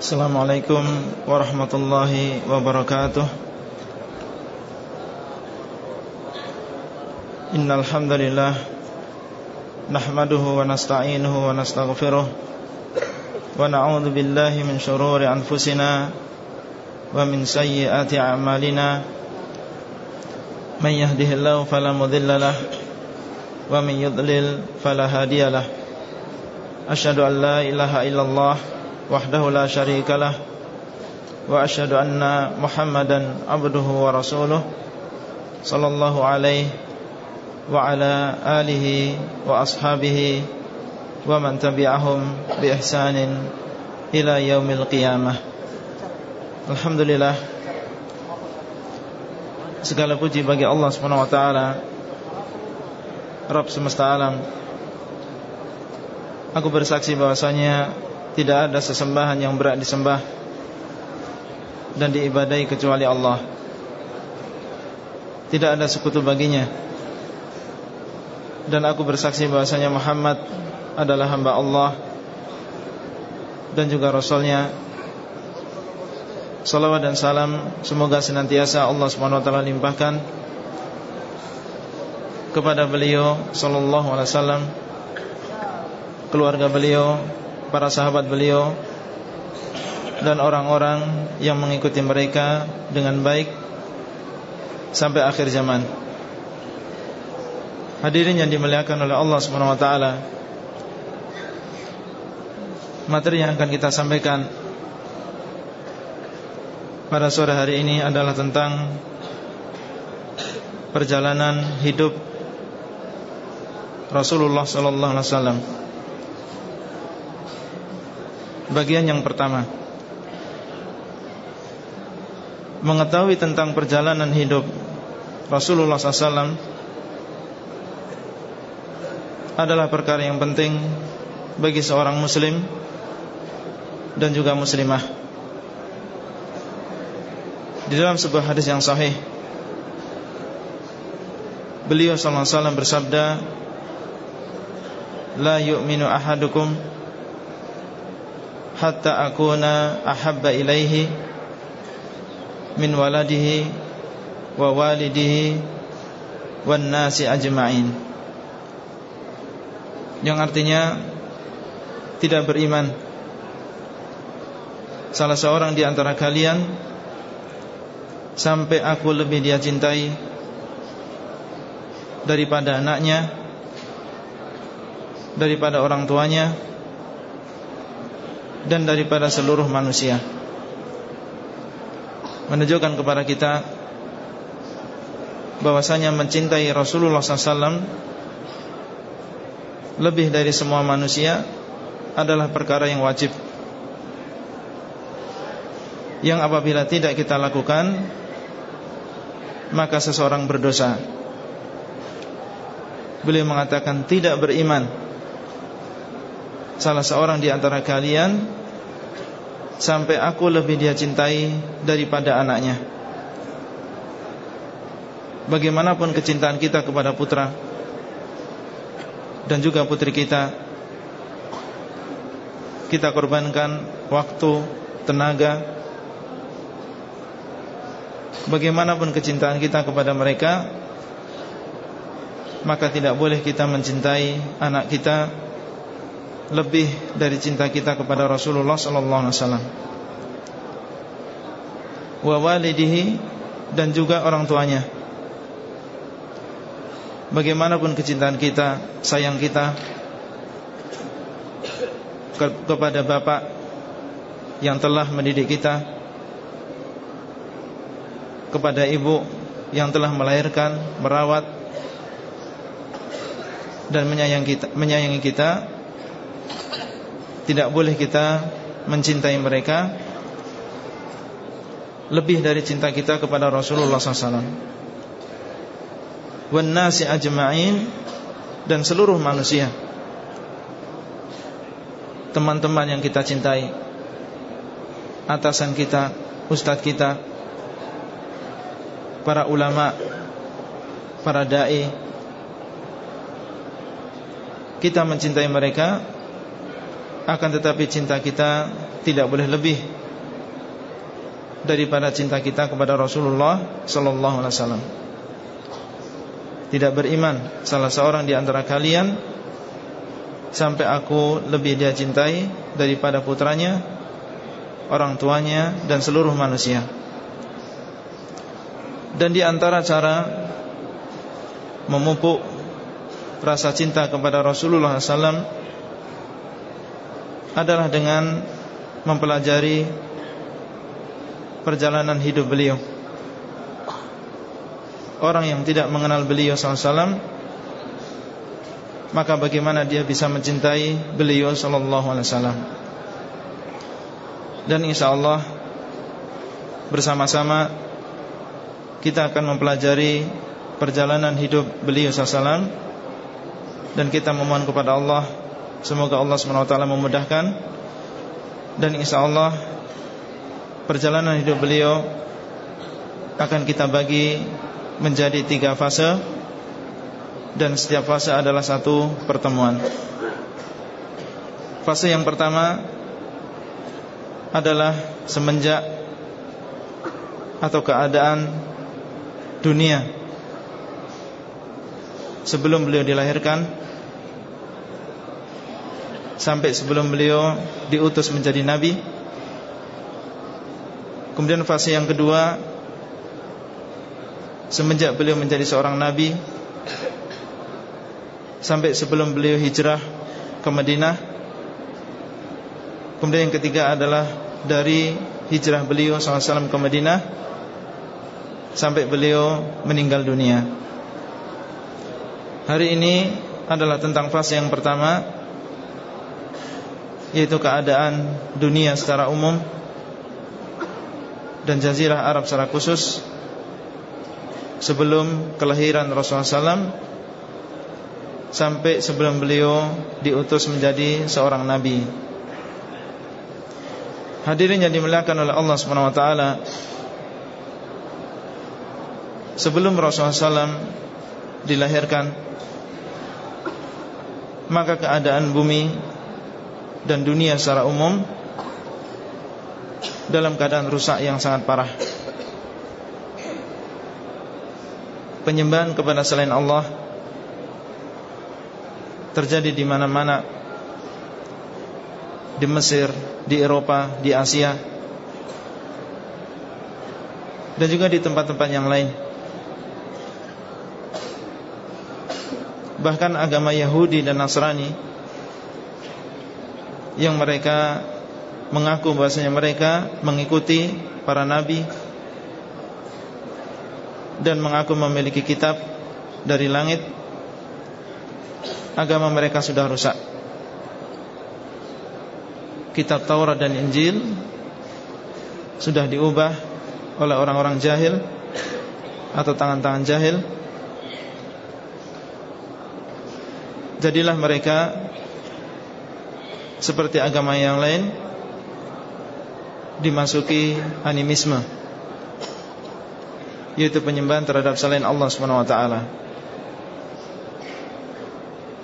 Assalamualaikum warahmatullahi wabarakatuh. Innal hamdalillah nahmaduhu wa nasta'inuhu wa nastaghfiruh wa na'udzu billahi min shururi anfusina wa min sayyiati a'malina. Man yahdihillahu fala mudilla wa man yudlil fala hadiyalah Ashhadu an la ilaha illallah وحده لا شريك له وأشهد أن محمدا عبده ورسوله صلى الله عليه وعلى آله وأصحابه ومن تبعهم بإحسان إلى يوم القيامة الحمد لله Segala puji bagi Allah Subhanahu wa taala Rabb semesta alam Aku bersaksi bahwasanya tidak ada sesembahan yang berat disembah Dan diibadai kecuali Allah. Tidak ada sekutu baginya. Dan aku bersaksi bahasanya Muhammad adalah hamba Allah Dan juga Rasulnya. Salawat dan salam Semoga senantiasa Allah SWT limpahkan Kepada beliau Sallallahu alaihi wasallam Keluarga beliau para sahabat beliau dan orang-orang yang mengikuti mereka dengan baik sampai akhir zaman. Hadirin yang dimuliakan oleh Allah Subhanahu wa taala. Materi yang akan kita sampaikan pada sore hari ini adalah tentang perjalanan hidup Rasulullah sallallahu alaihi wasallam. Bagian yang pertama. Mengetahui tentang perjalanan hidup Rasulullah SAW Adalah perkara yang penting Bagi seorang muslim Dan juga muslimah. Di dalam sebuah hadis yang sahih Beliau SAW bersabda La yu'minu ahadukum hatta akuna ahabba ilaihi min waladihi wa walidihi wan nasi ajma'in. Yang artinya tidak beriman salah seorang di antara kalian sampai aku lebih dia cintai daripada anaknya daripada orang tuanya dan daripada seluruh manusia. Menunjukkan kepada kita bahwasanya mencintai Rasulullah SAW lebih dari semua manusia adalah perkara yang wajib. Yang apabila tidak kita lakukan maka seseorang berdosa. Beliau mengatakan tidak beriman salah seorang di antara kalian sampai aku lebih dia cintai daripada anaknya. Bagaimanapun kecintaan kita kepada putra dan juga putri kita, kita korbankan waktu, tenaga. Bagaimanapun kecintaan kita kepada mereka, maka tidak boleh kita mencintai anak kita lebih dari cinta kita kepada Rasulullah sallallahu alaihi wasallam. Wa walidihi dan juga orang tuanya. Bagaimanapun kecintaan kita, sayang kita ke kepada bapak yang telah mendidik kita, kepada ibu yang telah melahirkan, merawat dan menyayangi kita, menyayangi kita tidak boleh kita mencintai mereka lebih dari cinta kita kepada Rasulullah SAW. Wan nasi ajma'in dan seluruh manusia. Teman-teman yang kita cintai, atasan kita, ustadz kita, para ulama, para dai. Kita mencintai mereka akan tetapi cinta kita tidak boleh lebih daripada cinta kita kepada Rasulullah sallallahu alaihi wasallam. Tidak beriman salah seorang di antara kalian sampai aku lebih dia cintai daripada putranya, orang tuanya dan seluruh manusia. Dan di antara cara memupuk rasa cinta kepada Rasulullah SAW adalah dengan mempelajari perjalanan hidup beliau. Orang yang tidak mengenal beliau SAW Maka bagaimana dia bisa mencintai beliau SAW Dan insya Allah Bersama-sama Kita akan mempelajari Perjalanan hidup beliau SAW Dan kita memohon kepada Allah Semoga Allah SWT memudahkan. Dan insya Allah perjalanan hidup beliau akan kita bagi menjadi tiga fase. Dan setiap fase adalah satu pertemuan. Fase yang pertama adalah semenjak atau keadaan dunia sebelum beliau dilahirkan sampai sebelum beliau diutus menjadi nabi. Kemudian fase yang kedua Semenjak beliau menjadi seorang nabi Sampai sebelum beliau hijrah ke Madinah Kemudian yang ketiga adalah Dari hijrah beliau SAW ke Madinah Sampai beliau meninggal dunia. Hari ini adalah tentang fase yang pertama Yaitu keadaan dunia secara umum dan Jazirah Arab secara khusus sebelum kelahiran Rasulullah SAW sampai sebelum beliau diutus menjadi seorang nabi. Hadirin yang dimuliakan oleh Allah Subhanahu wa taala. Sebelum Rasulullah SAW dilahirkan maka keadaan bumi dan dunia secara umum dalam keadaan rusak yang sangat parah. Penyembahan kepada selain Allah terjadi di mana-mana di Mesir, di Eropa, di Asia dan juga di tempat-tempat yang lain. Bahkan agama Yahudi dan Nasrani yang mereka mengaku bahasanya mereka mengikuti para nabi dan mengaku memiliki kitab dari langit agama mereka sudah rusak. Kitab Taurat dan Injil sudah diubah oleh orang-orang jahil atau tangan-tangan jahil. Jadilah mereka seperti agama yang lain dimasuki animisme. Yaitu penyembahan terhadap selain Allah SWT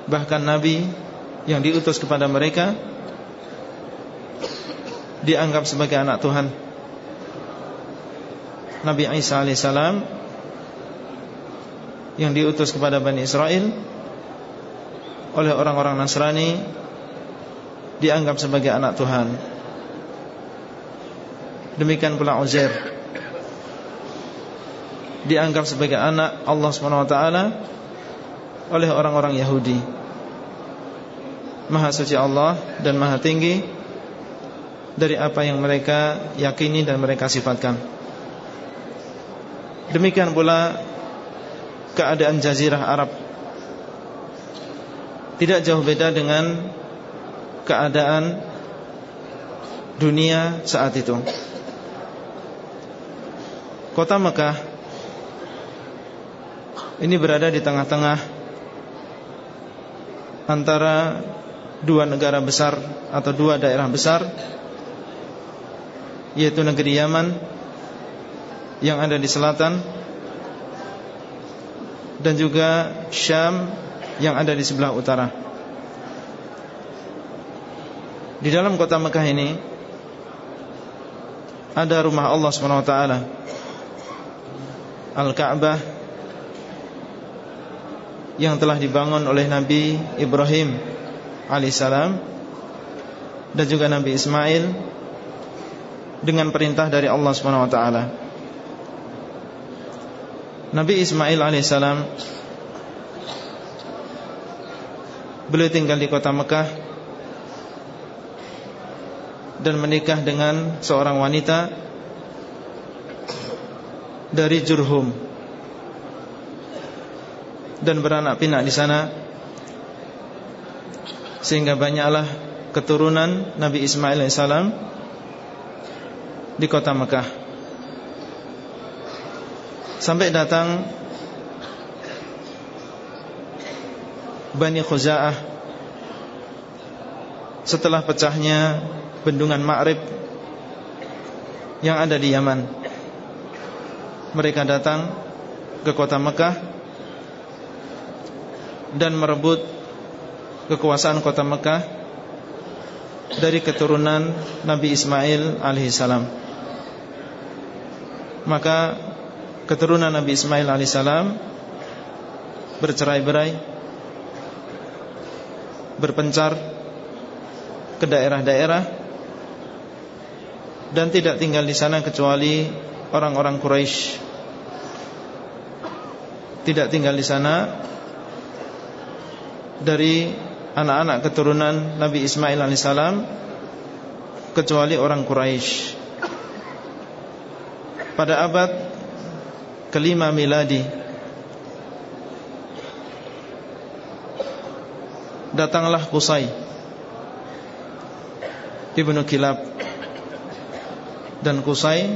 bahkan nabi yang diutus kepada mereka dianggap sebagai anak Tuhan. Nabi Isa alaihissalam yang diutus kepada Bani Israel oleh orang-orang Nasrani dianggap sebagai anak Tuhan. Demikian pula Uzair. Dianggap sebagai anak Allah SWT Oleh orang-orang Yahudi. Maha suci Allah Dan maha tinggi Dari apa yang mereka yakini Dan mereka sifatkan. Demikian pula Keadaan jazirah Arab. Tidak jauh beda dengan Keadaan Dunia saat itu. Kota Mekah Ini berada di tengah-tengah Antara Dua negara besar Atau dua daerah besar Yaitu negeri Yaman Yang ada di selatan Dan juga Syam Yang ada di sebelah utara Di dalam kota Mekah ini ada rumah Allah SWT Al-Ka'bah yang telah dibangun oleh Nabi Ibrahim alaihissalam dan juga Nabi Ismail dengan perintah dari Allah SWT Nabi Ismail alaihissalam beliau tinggal di kota Mekah dan menikah dengan seorang wanita dari Jurhum. Dan beranak pinak di sana. Sehingga banyaklah keturunan Nabi Ismail alaihissalam di kota Mekah. Sampai datang Bani Khuza'ah. Setelah pecahnya bendungan Ma'rib yang ada di Yaman. Mereka datang ke kota Mekah dan merebut kekuasaan kota Mekah dari keturunan Nabi Ismail alaihissalam. Maka keturunan Nabi Ismail alaihissalam bercerai-berai berpencar ke daerah-daerah dan tidak tinggal di sana kecuali orang-orang Quraisy. Tidak tinggal di sana dari anak-anak keturunan Nabi Ismail alaihissalam kecuali orang Quraisy. Pada abad kelima miladi datanglah Qusay Ibnu Kilab dan Qusay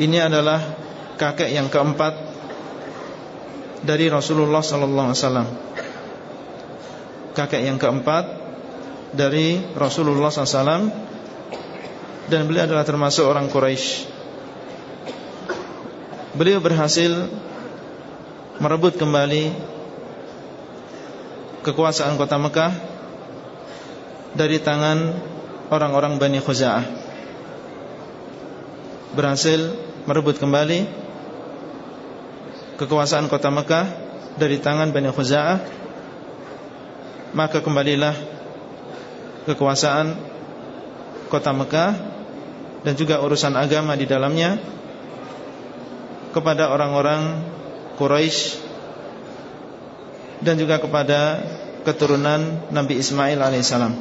ini adalah kakek yang keempat dari Rasulullah wasallam. Kakek yang keempat dari Rasulullah SAW dan beliau adalah termasuk orang Quraisy. Beliau berhasil merebut kembali kekuasaan kota Mekah dari tangan orang-orang Bani Khuza'ah berhasil merebut kembali kekuasaan kota Mekah dari tangan Bani Khuza'ah maka kembalilah kekuasaan kota Mekah dan juga urusan agama di dalamnya kepada orang-orang Quraisy dan juga kepada keturunan Nabi Ismail alaihissalam.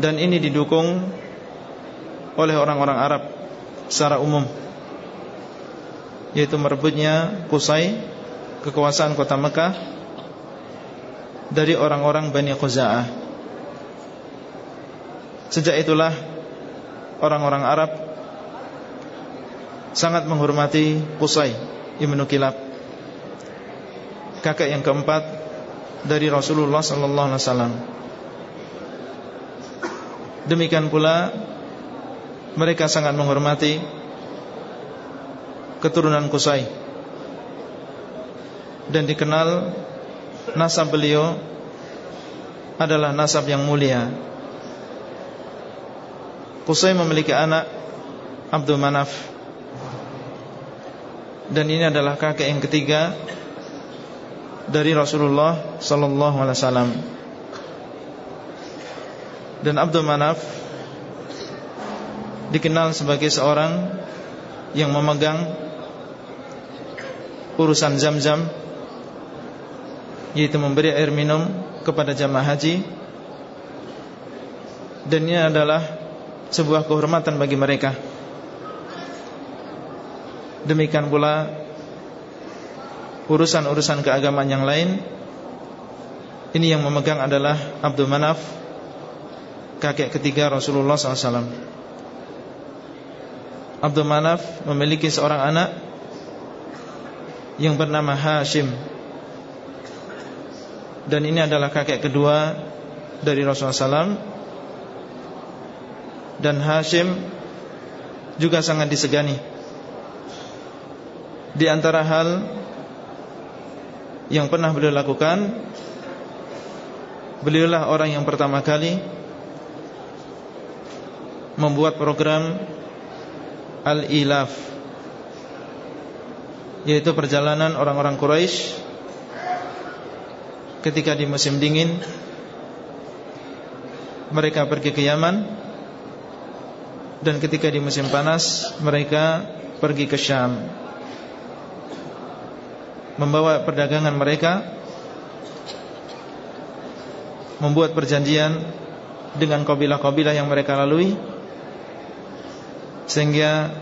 Dan ini didukung oleh orang-orang Arab secara umum yaitu merebutnya Qusay kekuasaan kota Mekah dari orang-orang Bani Khuza'ah. Sejak itulah orang-orang Arab sangat menghormati Qusay Ibnu Kilab kakek yang keempat dari Rasulullah sallallahu alaihi wasallam. Demikian pula mereka sangat menghormati keturunan Qusay dan dikenal nasab beliau adalah nasab yang mulia. Qusay memiliki anak Abdul Manaf dan ini adalah kakek yang ketiga dari Rasulullah sallallahu alaihi wasallam. Dan Abdul Manaf dikenal sebagai seorang yang memegang urusan Zam-Zam yaitu memberi air minum kepada jamaah haji. Dan ini adalah sebuah kehormatan bagi mereka. Demikian pula urusan-urusan keagamaan yang lain. Ini yang memegang adalah Abdul Manaf Kakek ketiga Rasulullah SAW Abdul Manaf memiliki seorang anak Yang bernama Hashim. Dan ini adalah kakek kedua Dari Rasulullah SAW Dan Hashim Juga sangat disegani. Di antara hal yang pernah beliau lakukan Beliaulah orang yang pertama kali Membuat program Al-Ilaf Yaitu perjalanan orang-orang Quraisy Ketika di musim dingin Mereka pergi ke Yaman Dan ketika di musim panas Mereka pergi ke Syam. Membawa perdagangan mereka Membuat perjanjian Dengan kabilah-kabilah yang mereka lalui Sehingga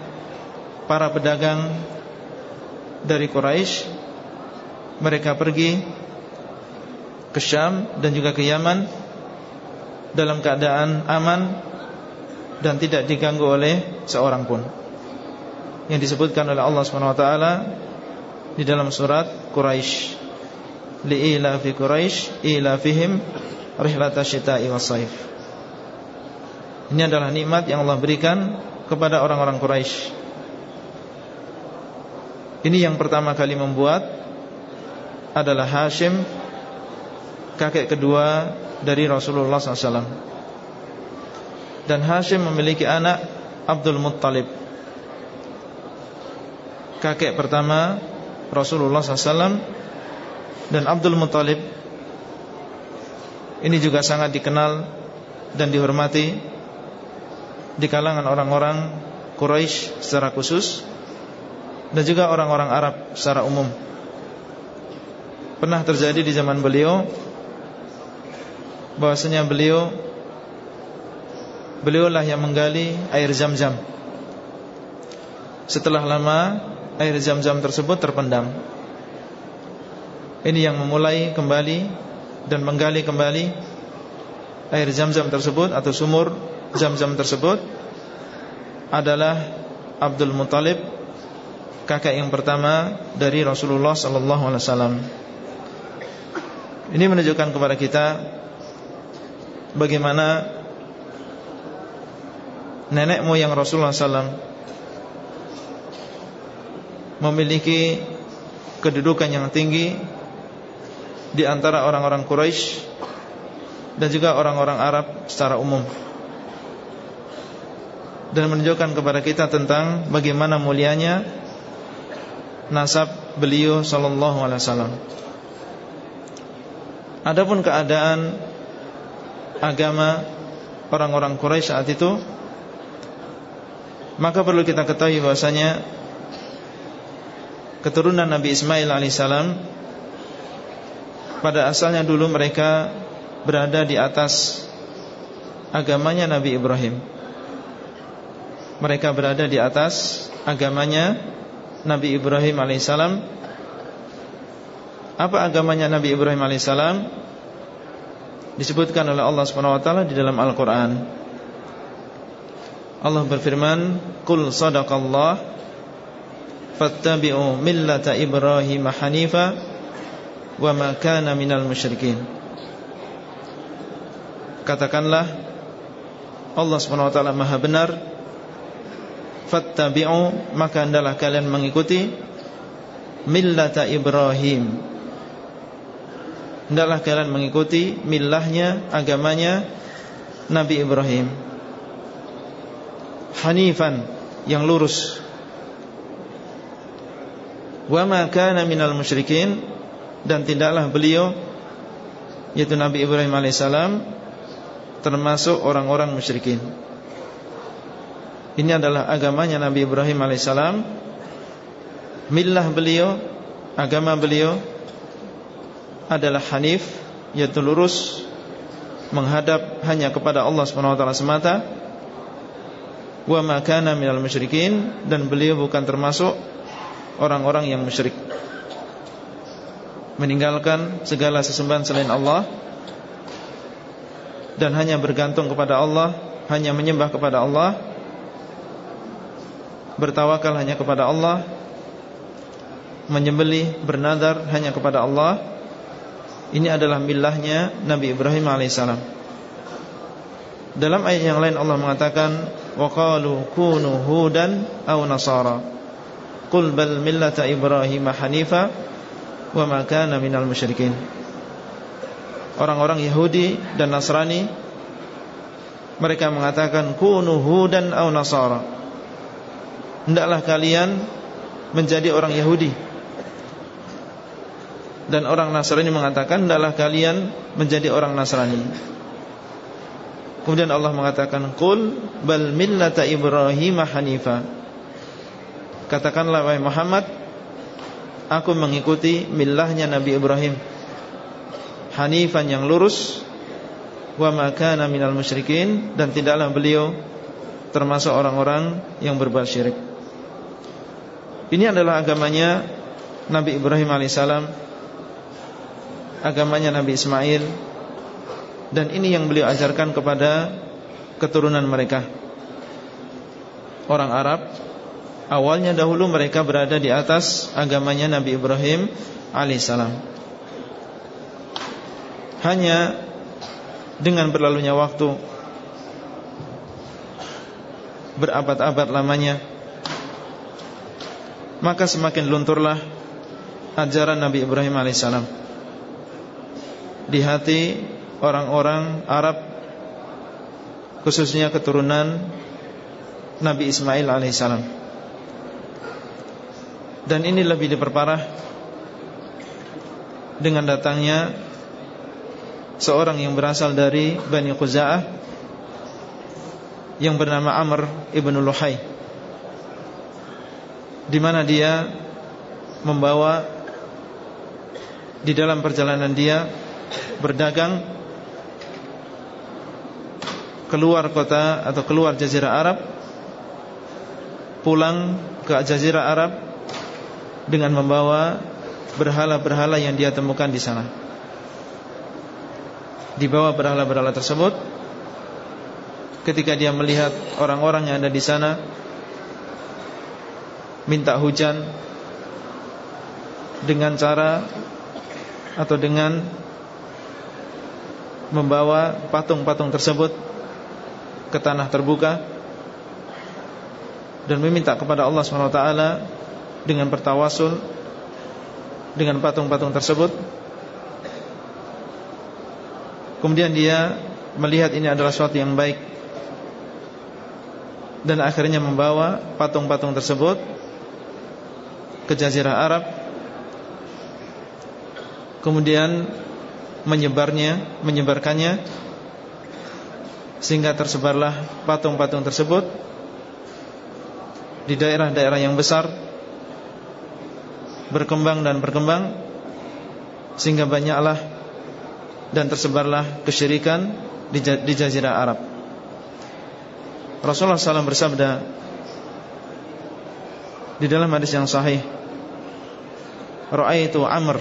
Para pedagang Dari Quraisy Mereka pergi Ke Syam dan juga ke Yaman Dalam keadaan aman Dan tidak diganggu oleh Seorang pun. Yang disebutkan oleh Allah SWT Di dalam surat Quraisy. Li'ila fi Quraisy Ila fihim Rihlata syita'i saif. Ini adalah nikmat yang Allah berikan Kepada orang-orang Quraisy. Ini yang pertama kali membuat Adalah Hashim Kakek kedua Dari Rasulullah SAW Dan Hashim memiliki anak Abdul Muttalib. Kakek pertama Rasulullah SAW Dan Abdul Muttalib. Ini juga sangat dikenal dan dihormati di kalangan orang-orang Quraisy secara khusus dan juga orang-orang Arab secara umum. Pernah terjadi di zaman beliau bahwasanya beliau beliaulah yang menggali air Zam-Zam. Setelah lama air Zam-Zam tersebut terpendam. Ini yang memulai kembali dan menggali kembali air zam-zam tersebut atau sumur zam-zam tersebut adalah Abdul Muttalib kakek yang pertama dari Rasulullah sallallahu alaihi wasallam. Ini menunjukkan kepada kita bagaimana nenek moyang Rasulullah SAW memiliki kedudukan yang tinggi di antara orang-orang Quraisy dan juga orang-orang Arab secara umum. Dan menunjukkan kepada kita tentang bagaimana mulianya nasab beliau sallallahu alaihi wasallam. Adapun keadaan agama orang-orang Quraisy saat itu maka perlu kita ketahui bahwasanya keturunan Nabi Ismail alaihissalam pada asalnya dulu mereka berada di atas agamanya Nabi Ibrahim. Mereka berada di atas agamanya Nabi Ibrahim alaihissalam. Apa agamanya Nabi Ibrahim alaihissalam? Disebutkan oleh Allah taala di dalam Al-Qur'an. Allah berfirman, "Qul sadaqallah fattabi'u millata Ibrahim hanifa wa ma kana minal musyrikin Katakanlah Allah SWT maha benar Fattabi'u Maka adalah kalian mengikuti Millata Ibrahim. Hendaklah kalian mengikuti Millahnya, agamanya Nabi Ibrahim. Hanifan Yang lurus. Wa ma kana minal musyrikin dan tidaklah beliau yaitu Nabi Ibrahim alaihissalam termasuk orang-orang musyrikin. Ini adalah agamanya Nabi Ibrahim alaihissalam. Millah beliau, agama beliau adalah hanif, yaitu lurus menghadap hanya kepada Allah taala semata. Wa ma kana minal musyrikin dan beliau bukan termasuk orang-orang yang musyrik meninggalkan segala sesembahan selain Allah dan hanya bergantung kepada Allah, hanya menyembah kepada Allah, bertawakal hanya kepada Allah, menyembelih, bernadar hanya kepada Allah. Ini adalah milahnya Nabi Ibrahim alaihissalam. Dalam ayat yang lain Allah mengatakan, "Wa kunu hudan aw nasara." Qul bal millata Ibrahim hanifa wa ma kana minal. Orang-orang Yahudi dan Nasrani mereka mengatakan kunu hudan au nasara. Hendaklah kalian menjadi orang Yahudi. Dan orang Nasrani mengatakan hendaklah kalian menjadi orang Nasrani. Kemudian Allah mengatakan qul bal millata ibrahim hanifa. Katakanlah wahai Muhammad aku mengikuti millahnya Nabi Ibrahim. Hanifan yang lurus wa ma kana minal musyrikin dan tidaklah beliau termasuk orang-orang yang berbuat syirik. Ini adalah agamanya Nabi Ibrahim alaihissalam, agamanya Nabi Ismail, dan ini yang beliau ajarkan kepada keturunan mereka. Orang Arab awalnya dahulu mereka berada di atas agamanya Nabi Ibrahim alaihissalam. Hanya dengan berlalunya waktu berabad-abad lamanya Maka semakin lunturlah Ajaran Nabi Ibrahim AS Di hati orang-orang Arab Khususnya keturunan Nabi Ismail AS Dan ini lebih diperparah Dengan datangnya Seorang yang berasal dari Bani Khuza'ah yang bernama Amr ibn Luhai di mana dia membawa di dalam perjalanan dia berdagang keluar kota atau keluar jazirah Arab pulang ke jazirah Arab dengan membawa berhala-berhala yang dia temukan di sana. Dibawa berhala-berhala tersebut ketika dia melihat orang-orang yang ada di sana minta hujan dengan cara atau dengan membawa patung-patung tersebut ke tanah terbuka dan meminta kepada Allah SWT dengan bertawasul dengan patung-patung tersebut. Kemudian dia melihat ini adalah sesuatu yang baik dan akhirnya membawa patung-patung tersebut ke jazirah Arab kemudian menyebarnya menyebarkannya sehingga tersebarlah patung-patung tersebut di daerah-daerah yang besar berkembang dan berkembang sehingga banyaklah dan tersebarlah kesyirikan di jazirah Arab. Rasulullah SAW bersabda di dalam hadis yang sahih Ra'aitu Amr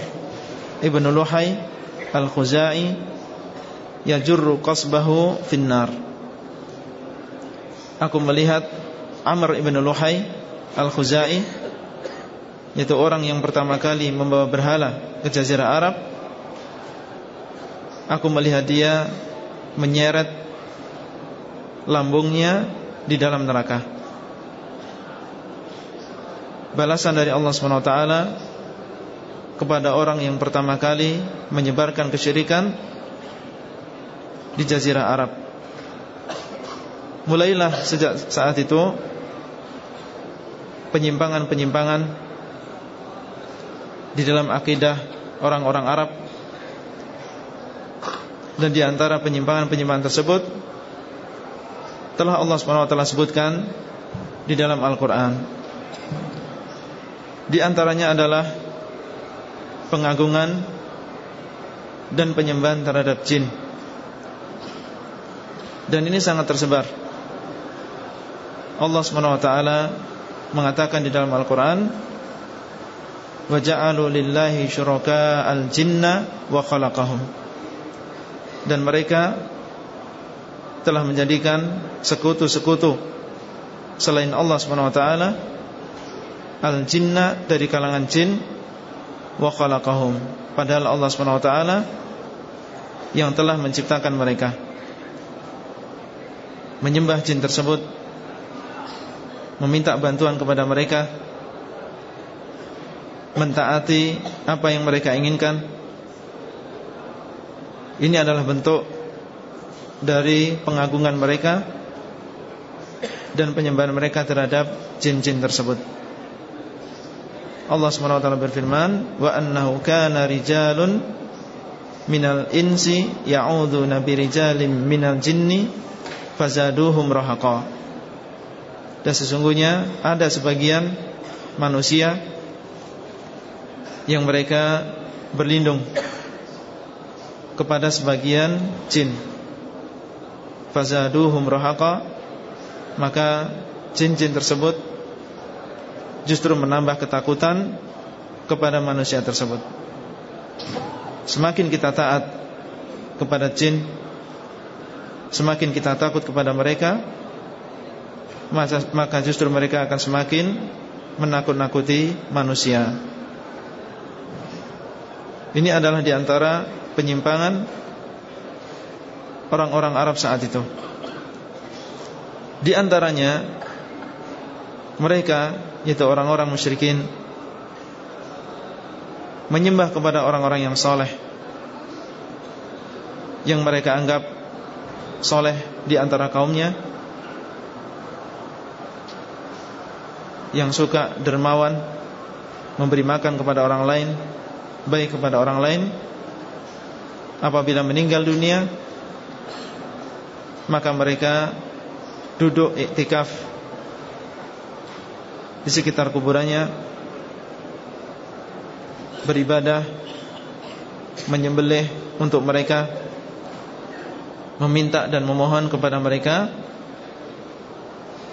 ibn Luhai al-Khuzai yajurru qasbahu finnar Aku melihat Amr ibn Luhai al-Khuzai yaitu orang yang pertama kali membawa berhala ke jazirah Arab Aku melihat dia menyeret lambungnya di dalam neraka. Balasan dari Allah SWT kepada orang yang pertama kali menyebarkan kesyirikan di Jazirah Arab. Mulailah sejak saat itu penyimpangan-penyimpangan di dalam akidah orang-orang Arab dan di antara penyimpangan-penyimpangan tersebut telah Allah SWT sebutkan di dalam Al-Quran Di antaranya adalah pengagungan dan penyembahan terhadap jin. Dan ini sangat tersebar. Allah SWT mengatakan di dalam Al-Quran Waja'alu lillahi syuraka al-jinna wa khalaqahum. Dan mereka telah menjadikan sekutu-sekutu selain Allah SWT al-jinna dari kalangan jin wa khalaqahum. Padahal Allah SWT yang telah menciptakan mereka. Menyembah jin tersebut. Meminta bantuan kepada mereka. Mentaati apa yang mereka inginkan. Ini adalah bentuk dari pengagungan mereka dan penyembahan mereka terhadap jin-jin tersebut. Allah SWT berfirman, "Wa annahu kana rijalun minal insi ya'udzuuna birijalin minal jinni fazaduhum rahaqa." Dan sesungguhnya ada sebagian manusia yang mereka berlindung kepada sebagian jin. Fazaduhum rahaqa maka jin-jin tersebut justru menambah ketakutan kepada manusia tersebut. Semakin kita taat kepada jin, semakin kita takut kepada mereka, maka justru mereka akan semakin menakut-nakuti manusia. Ini adalah di antara penyimpangan orang-orang Arab saat itu. Di antaranya mereka yaitu orang-orang musyrikin menyembah kepada orang-orang yang soleh yang mereka anggap soleh di antara kaumnya yang suka dermawan memberi makan kepada orang lain baik kepada orang lain apabila meninggal dunia maka mereka duduk iktikaf di sekitar kuburannya beribadah menyembelih untuk mereka meminta dan memohon kepada mereka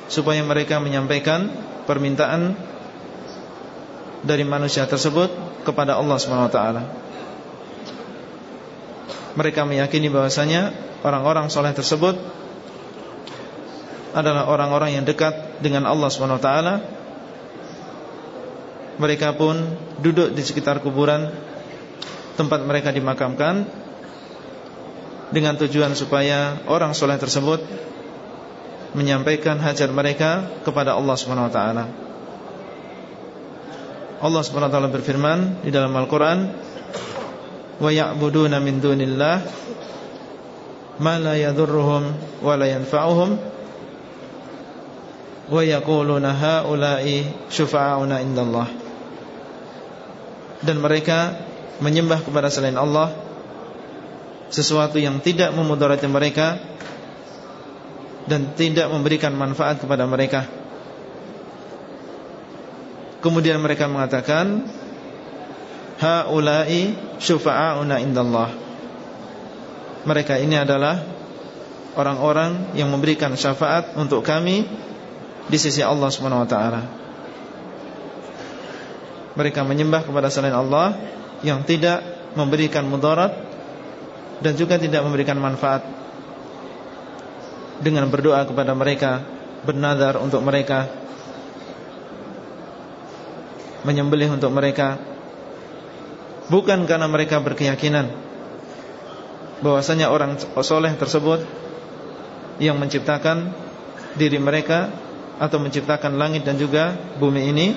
supaya mereka menyampaikan permintaan dari manusia tersebut kepada Allah SWT Mereka meyakini bahwasanya orang-orang soleh tersebut adalah orang-orang yang dekat dengan Allah SWT Mereka pun duduk di sekitar kuburan Tempat mereka dimakamkan Dengan tujuan supaya orang soleh tersebut Menyampaikan hajat mereka kepada Allah SWT Allah SWT berfirman di dalam Al-Quran Wa ya'buduna min dunillah Ma la yadurruhum wa la yanfa'uhum wa yaquluna haula'i syufa'auna indallah dan mereka menyembah kepada selain Allah sesuatu yang tidak memudarati mereka dan tidak memberikan manfaat kepada mereka kemudian mereka mengatakan haula'i syufa'auna indallah mereka ini adalah orang-orang yang memberikan syafaat untuk kami di sisi Allah Subhanahu wa taala. Mereka menyembah kepada selain Allah yang tidak memberikan mudarat dan juga tidak memberikan manfaat. Dengan berdoa kepada mereka, bernadar untuk mereka, menyembelih untuk mereka bukan karena mereka berkeyakinan bahwasanya orang soleh tersebut yang menciptakan diri mereka atau menciptakan langit dan juga bumi ini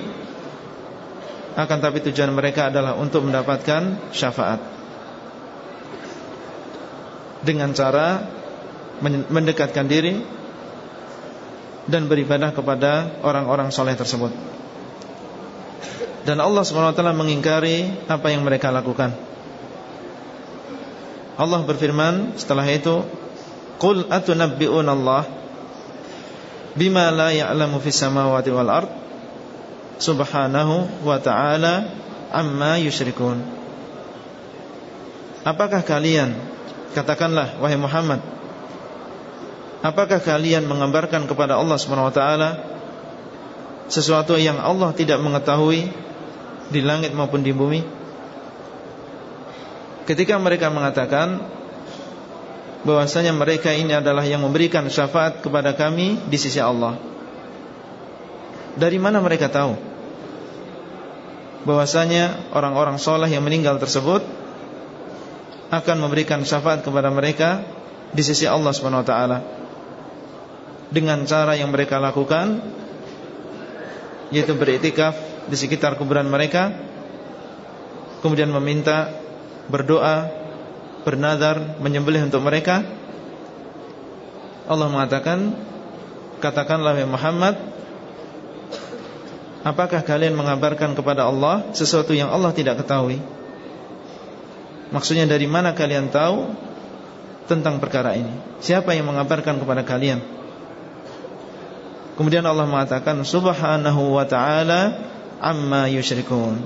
akan tapi tujuan mereka adalah untuk mendapatkan syafaat dengan cara mendekatkan diri dan beribadah kepada orang-orang soleh tersebut. Dan Allah SWT mengingkari apa yang mereka lakukan. Allah berfirman setelah itu, "Qul atunabbi'una Allah bima la ya'lamu fis samawati wal ard subhanahu wa ta'ala amma yusyrikun. Apakah kalian katakanlah wahai Muhammad apakah kalian mengabarkan kepada Allah Subhanahu wa taala sesuatu yang Allah tidak mengetahui di langit maupun di bumi? Ketika mereka mengatakan bahwasanya mereka ini adalah yang memberikan syafaat kepada kami di sisi Allah. Dari mana mereka tahu bahwasanya orang-orang soleh yang meninggal tersebut akan memberikan syafaat kepada mereka di sisi Allah Subhanahu wa taala. Dengan cara yang mereka lakukan yaitu beriktikaf di sekitar kuburan mereka kemudian meminta berdoa bernazar menyembelih untuk mereka. Allah mengatakan Katakanlah Muhammad Apakah kalian mengabarkan kepada Allah Sesuatu yang Allah tidak ketahui? Maksudnya dari mana kalian tahu Tentang perkara ini? Siapa yang mengabarkan kepada kalian? Kemudian Allah mengatakan Subhanahu wa ta'ala Amma yushrikun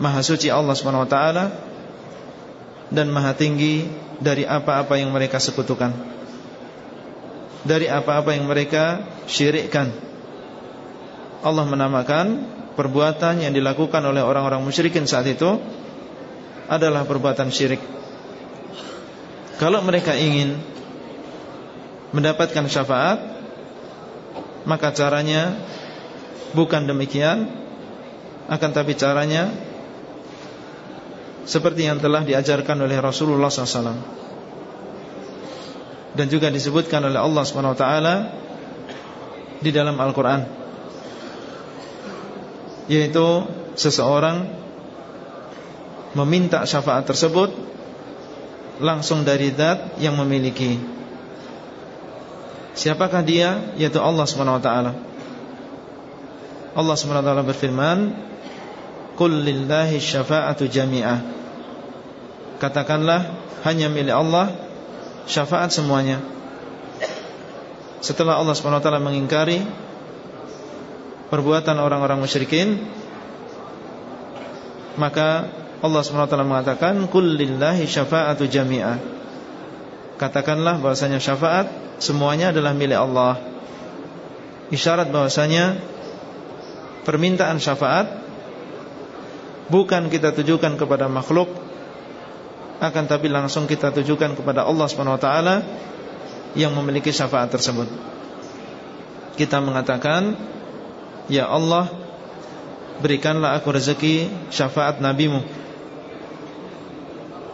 Maha suci Allah subhanahu wa ta'ala Dan maha tinggi Dari apa-apa yang mereka sekutukan. Dari apa-apa yang mereka syirikkan. Allah menamakan perbuatan yang dilakukan oleh orang-orang musyrikin saat itu adalah perbuatan syirik. Kalau mereka ingin mendapatkan syafaat, maka caranya bukan demikian, akan tapi caranya seperti yang telah diajarkan oleh Rasulullah SAW dan juga disebutkan oleh Allah SWT di dalam Al-Quran yaitu seseorang meminta syafaat tersebut langsung dari zat yang memiliki. Siapakah dia? Yaitu Allah SWT Allah SWT berfirman Qul lillahi syafa'atu jami'ah. Katakanlah hanya milik Allah syafaat semuanya. Setelah Allah SWT mengingkari Perbuatan orang-orang musyrikin Maka Allah SWT mengatakan Kullillahi syafa'atu jami'ah Katakanlah bahwasanya syafaat Semuanya adalah milik Allah Isyarat bahwasanya Permintaan syafaat Bukan kita tujukan kepada makhluk akan tapi langsung kita tujukan kepada Allah taala yang memiliki syafaat tersebut. Kita mengatakan, "Ya Allah, berikanlah aku rezeki syafaat nabimu."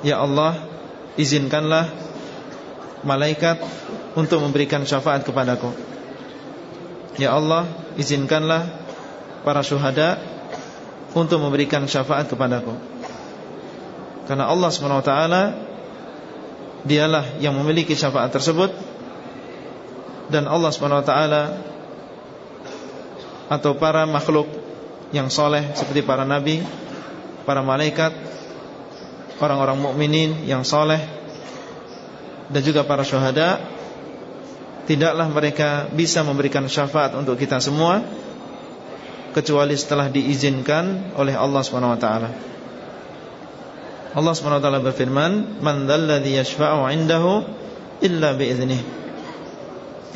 Ya Allah, izinkanlah malaikat untuk memberikan syafaat kepadaku. Ya Allah, izinkanlah para syuhada untuk memberikan syafaat kepadaku. Karena Allah SWT Dialah yang memiliki syafaat tersebut Dan Allah SWT Atau para makhluk Yang soleh seperti para nabi Para malaikat Orang-orang mukminin yang soleh Dan juga para syuhada Tidaklah mereka bisa memberikan syafaat untuk kita semua Kecuali setelah diizinkan oleh Allah SWT Allah SWT berfirman Man dhalladhi yashfa'u indahu Illa bi'idhnih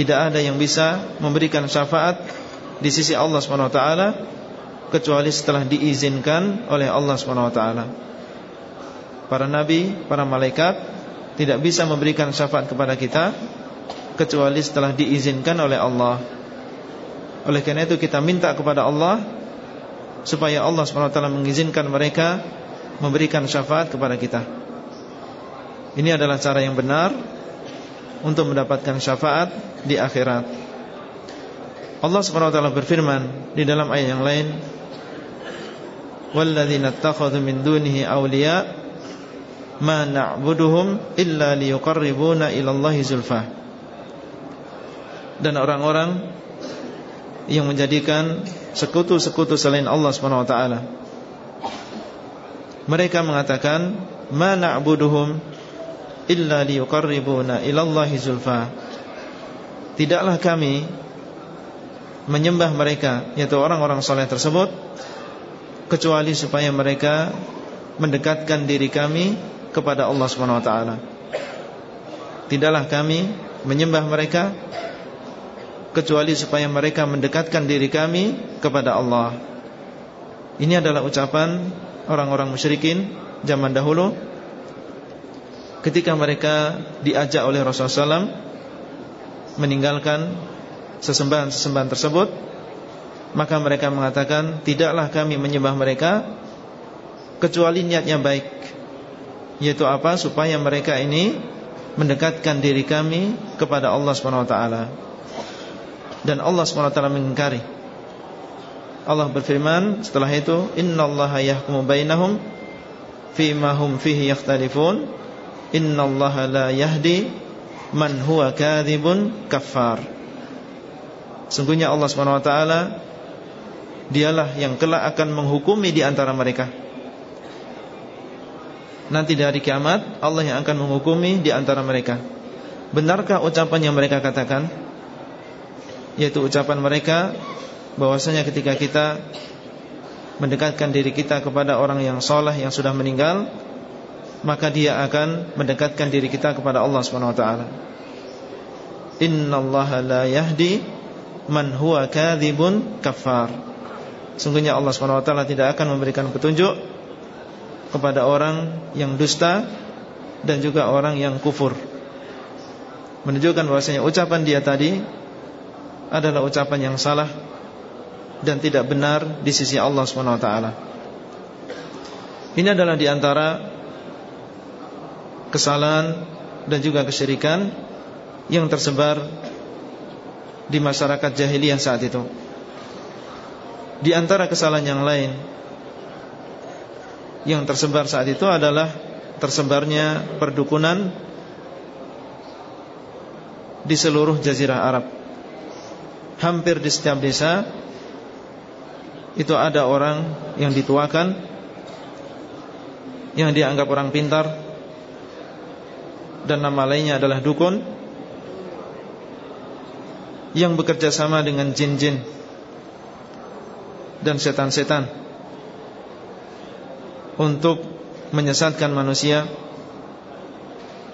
Tidak ada yang bisa memberikan syafaat Di sisi Allah SWT Kecuali setelah diizinkan oleh Allah SWT Para nabi, para malaikat Tidak bisa memberikan syafaat kepada kita Kecuali setelah diizinkan oleh Allah Oleh karena itu kita minta kepada Allah Supaya Allah SWT mengizinkan mereka memberikan syafaat kepada kita. Ini adalah cara yang benar untuk mendapatkan syafaat di akhirat. Allah Subhanahu wa taala berfirman di dalam ayat yang lain, "Walladzina ittakhadhu min dunihi awliya ma na'buduhum illa liyuqarribuna ila Allahi zulfa." Dan orang-orang yang menjadikan sekutu-sekutu selain Allah Subhanahu wa taala mereka mengatakan ma na'buduhum illa liyuqarribuna ilallahi zulfa. Tidaklah kami menyembah mereka yaitu orang-orang soleh tersebut kecuali supaya mereka mendekatkan diri kami kepada Allah Subhanahu wa taala. Tidaklah kami menyembah mereka kecuali supaya mereka mendekatkan diri kami kepada Allah. Ini adalah ucapan orang-orang musyrikin zaman dahulu ketika mereka diajak oleh Rasulullah SAW meninggalkan sesembahan-sesembahan tersebut maka mereka mengatakan tidaklah kami menyembah mereka kecuali niatnya baik yaitu apa? Supaya mereka ini mendekatkan diri kami kepada Allah Swt dan Allah Swt mengingkari. Allah berfirman setelah itu innallaha yahkumu bainahum fima hum fihi yakhtalifun. Innallaha la yahdi man huwa kadzibun kafar Sungguhnya Allah taala dialah yang kelak akan menghukumi di antara mereka. Nanti dari kiamat Allah yang akan menghukumi di antara mereka. Benarkah ucapan yang mereka katakan? Yaitu ucapan mereka bahwasanya ketika kita mendekatkan diri kita kepada orang yang soleh yang sudah meninggal, maka dia akan mendekatkan diri kita kepada Allah Subhanahu wa. Innallaha la yahdi man huwa kadzibun kafar. Sungguhnya Allah SWT tidak akan memberikan petunjuk Kepada orang yang dusta Dan juga orang yang kufur Menunjukkan bahwasanya ucapan dia tadi Adalah ucapan yang salah Dan tidak benar di sisi Allah SWT Ini adalah di antara Kesalahan Dan juga kesyirikan Yang tersebar Di masyarakat jahiliyah saat itu. Di antara kesalahan yang lain Yang tersebar saat itu adalah Tersebarnya perdukunan Di seluruh jazirah Arab. Hampir di setiap desa Itu ada orang yang dituakan Yang dianggap orang pintar Dan nama lainnya adalah dukun Yang bekerja sama dengan jin-jin dan setan-setan untuk menyesatkan manusia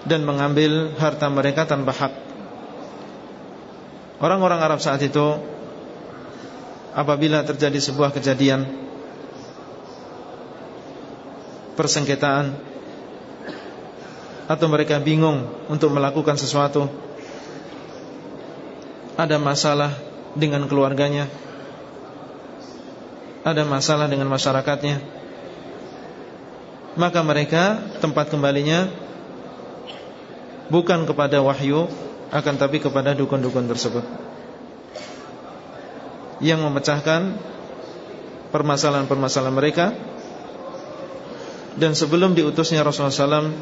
dan mengambil harta mereka tanpa hak. Orang-orang Arab saat itu apabila terjadi sebuah kejadian persengketaan atau mereka bingung untuk melakukan sesuatu ada masalah dengan keluarganya. Ada masalah dengan masyarakatnya. Maka mereka tempat kembalinya Bukan kepada wahyu Akan tapi kepada dukun-dukun tersebut. Yang memecahkan Permasalahan-permasalahan mereka. Dan sebelum diutusnya Rasulullah SAW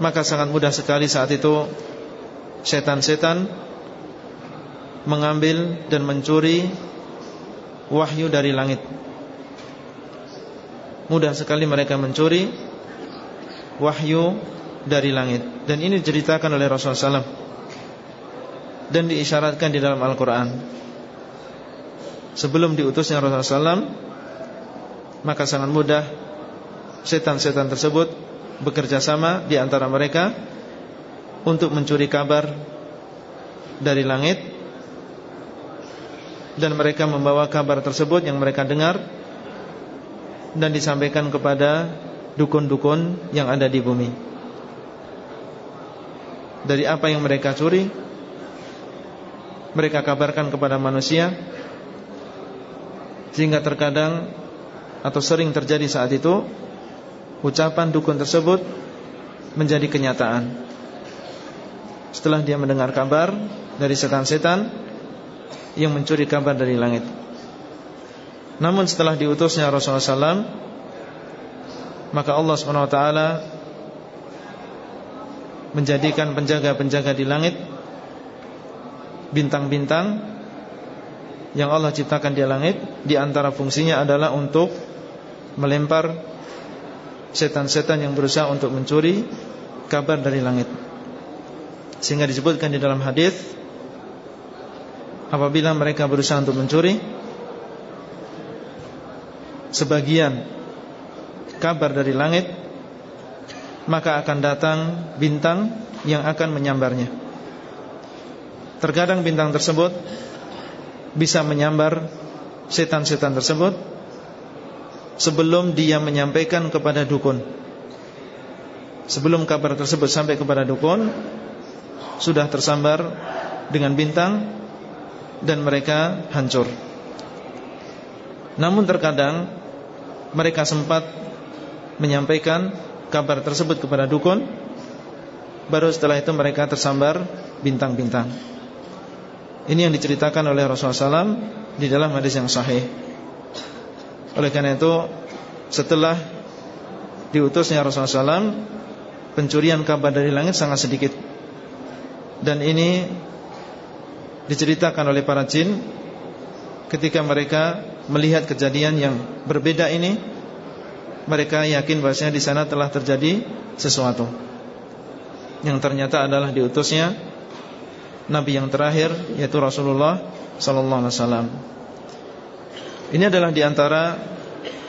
Maka sangat mudah sekali saat itu Setan-setan Mengambil dan mencuri wahyu dari langit. Mudah sekali mereka mencuri Wahyu dari langit. Dan ini diceritakan oleh Rasulullah SAW Dan diisyaratkan di dalam Al-Quran. Sebelum diutusnya Rasulullah SAW Maka sangat mudah Setan-setan tersebut Bekerja sama di antara mereka Untuk mencuri kabar Dari langit dan mereka membawa kabar tersebut yang mereka dengar dan disampaikan kepada dukun-dukun yang ada di bumi. Dari apa yang mereka curi, mereka kabarkan kepada manusia, sehingga terkadang atau sering terjadi saat itu ucapan dukun tersebut menjadi kenyataan. Setelah dia mendengar kabar dari setan-setan yang mencuri kabar dari langit. Namun setelah diutusnya Rasulullah SAW Maka Allah SWT Menjadikan penjaga-penjaga di langit Bintang-bintang Yang Allah ciptakan di langit Di antara fungsinya adalah untuk Melempar Setan-setan yang berusaha untuk mencuri Kabar dari langit Sehingga disebutkan di dalam hadis apabila mereka berusaha untuk mencuri sebagian kabar dari langit maka akan datang bintang yang akan menyambarnya. Terkadang bintang tersebut bisa menyambar setan-setan tersebut sebelum dia menyampaikan kepada dukun. Sebelum kabar tersebut sampai kepada dukun sudah tersambar dengan bintang dan mereka hancur. Namun terkadang mereka sempat menyampaikan kabar tersebut kepada dukun Baru setelah itu mereka tersambar bintang-bintang. Ini yang diceritakan oleh Rasulullah SAW Di dalam hadis yang sahih. Oleh karena itu Setelah diutusnya Rasulullah SAW Pencurian kabar dari langit sangat sedikit Dan ini diceritakan oleh para jin ketika mereka melihat kejadian yang berbeda ini mereka yakin bahwasanya di sana telah terjadi sesuatu yang ternyata adalah diutusnya nabi yang terakhir yaitu Rasulullah sallallahu alaihi wasallam. Ini adalah di antara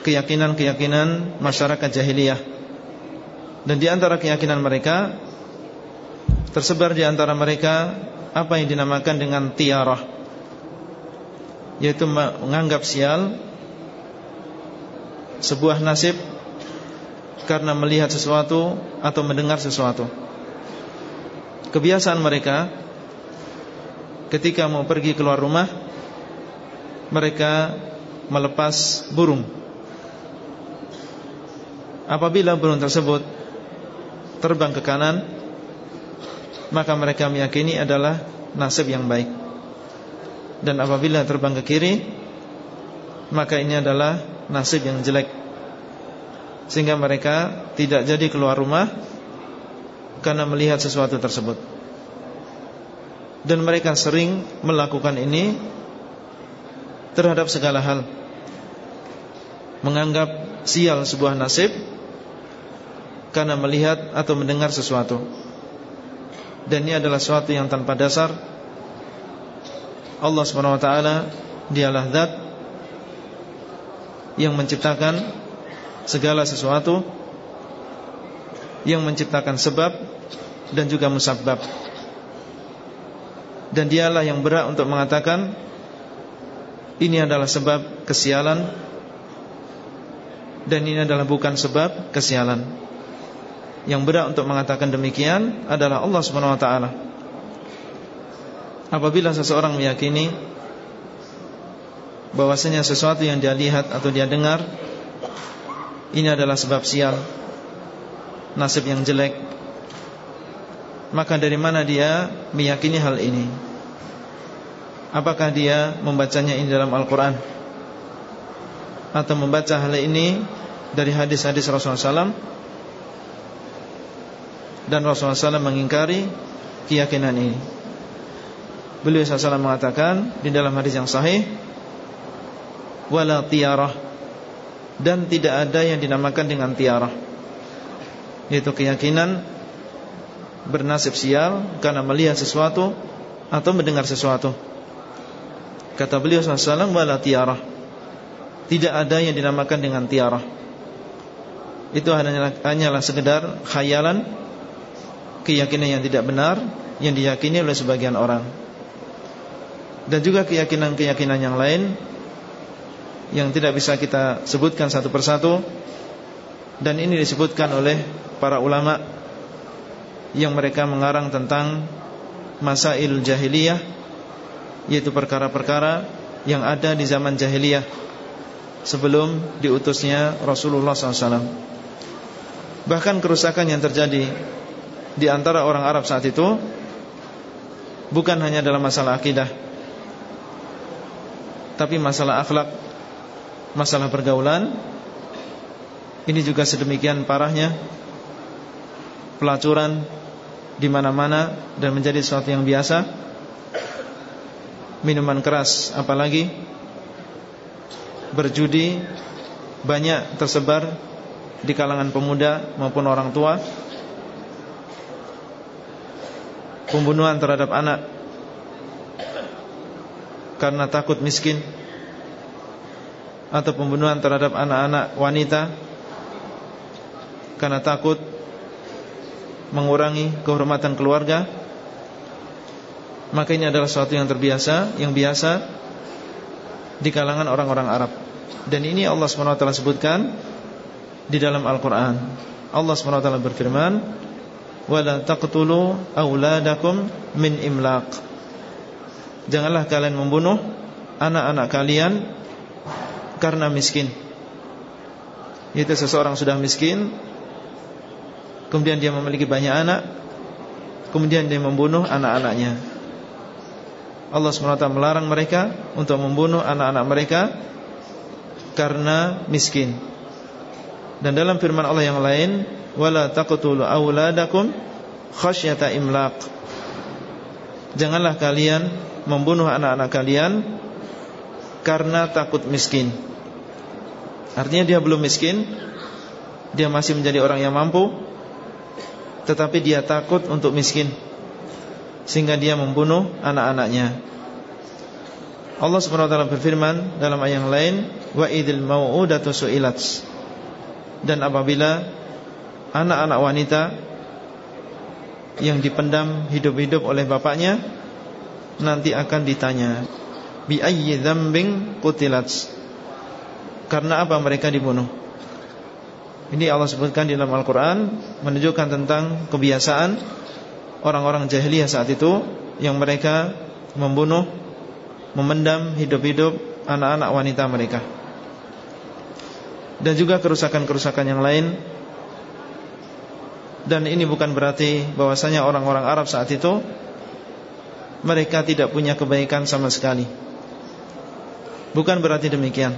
keyakinan-keyakinan masyarakat jahiliyah. Dan di antara keyakinan mereka tersebar di antara mereka apa yang dinamakan dengan tiarah yaitu menganggap sial sebuah nasib karena melihat sesuatu atau mendengar sesuatu. Kebiasaan mereka ketika mau pergi keluar rumah mereka melepas burung. Apabila burung tersebut terbang ke kanan, maka mereka meyakini adalah nasib yang baik. Dan apabila terbang ke kiri maka ini adalah nasib yang jelek. Sehingga mereka tidak jadi keluar rumah karena melihat sesuatu tersebut. Dan mereka sering melakukan ini terhadap segala hal. Menganggap sial sebuah nasib karena melihat atau mendengar sesuatu dan ini adalah sesuatu yang tanpa dasar. Allah taala dialah zat yang menciptakan segala sesuatu yang menciptakan sebab dan juga musabab. Dan dialah yang berhak untuk mengatakan ini adalah sebab kesialan dan ini adalah bukan sebab kesialan yang berhak untuk mengatakan demikian adalah Allah Subhanahu wa taala. Apabila seseorang meyakini bahwasanya sesuatu yang dia lihat atau dia dengar ini adalah sebab sial, nasib yang jelek, maka dari mana dia meyakini hal ini? Apakah dia membacanya ini dalam Al-Quran? Atau membaca hal ini Dari hadis-hadis Rasulullah SAW Dan Rasulullah SAW mengingkari Keyakinan ini Beliau SAW mengatakan di dalam hadis yang sahih wala tiarah dan tidak ada yang dinamakan dengan tiarah yaitu keyakinan bernasib sial karena melihat sesuatu atau mendengar sesuatu. Kata beliau SAW wala tiarah tidak ada yang dinamakan dengan tiarah. Itu hanyalah, hanyalah sekedar khayalan keyakinan yang tidak benar yang diyakini oleh sebagian orang dan juga keyakinan-keyakinan yang lain yang tidak bisa kita sebutkan satu persatu dan ini disebutkan oleh para ulama yang mereka mengarang tentang masail jahiliyah yaitu perkara-perkara yang ada di zaman jahiliyah sebelum diutusnya Rasulullah SAW. Bahkan kerusakan yang terjadi di antara orang Arab saat itu bukan hanya dalam masalah akidah tapi masalah akhlak Masalah pergaulan Ini juga sedemikian parahnya Pelacuran di mana-mana Dan menjadi sesuatu yang biasa Minuman keras Apalagi Berjudi Banyak tersebar Di kalangan pemuda maupun orang tua Pembunuhan terhadap anak karena takut miskin atau pembunuhan terhadap anak-anak wanita karena takut mengurangi kehormatan keluarga maka ini adalah sesuatu yang terbiasa yang biasa di kalangan orang-orang Arab. Dan ini Allah SWT sebutkan di dalam Al-Quran. Allah SWT berfirman wala taqtulu auladakum min imlaq. Janganlah kalian membunuh anak-anak kalian karena miskin. Itu seseorang sudah miskin Kemudian dia memiliki banyak anak Kemudian dia membunuh anak-anaknya. Allah SWT melarang mereka Untuk membunuh anak-anak mereka Karena miskin. Dan dalam firman Allah yang lain Wala taqtulu awladakum Khasyata imlaq. Janganlah kalian membunuh anak-anak kalian Karena takut miskin. Artinya dia belum miskin Dia masih menjadi orang yang mampu Tetapi dia takut untuk miskin Sehingga dia membunuh anak-anaknya. Allah SWT berfirman dalam ayat yang lain Wa idil mau'udatu su'ilat. Dan apabila Anak-anak wanita Yang dipendam hidup-hidup oleh bapaknya Nanti akan ditanya Bi ayyi dhambing kutilat Karena apa mereka dibunuh? Ini Allah sebutkan di dalam Al-Quran Menunjukkan tentang kebiasaan Orang-orang jahiliyah saat itu Yang mereka membunuh memendam hidup-hidup anak-anak wanita mereka. Dan juga kerusakan-kerusakan yang lain dan ini bukan berarti bahwasanya orang-orang Arab saat itu mereka tidak punya kebaikan sama sekali. Bukan berarti demikian.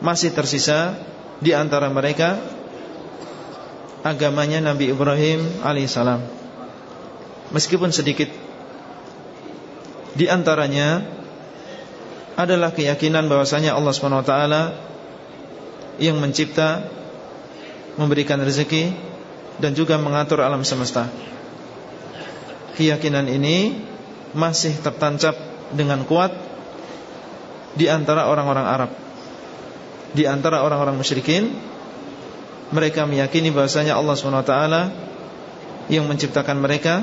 Masih tersisa di antara mereka agamanya Nabi Ibrahim alaihissalam. Meskipun sedikit. Di antaranya adalah keyakinan bahwasanya Allah SWT yang mencipta, memberikan rezeki dan juga mengatur alam semesta. Keyakinan ini masih tertancap dengan kuat di antara orang-orang Arab. Di antara orang-orang musyrikin mereka meyakini bahwasanya Allah SWT yang menciptakan mereka,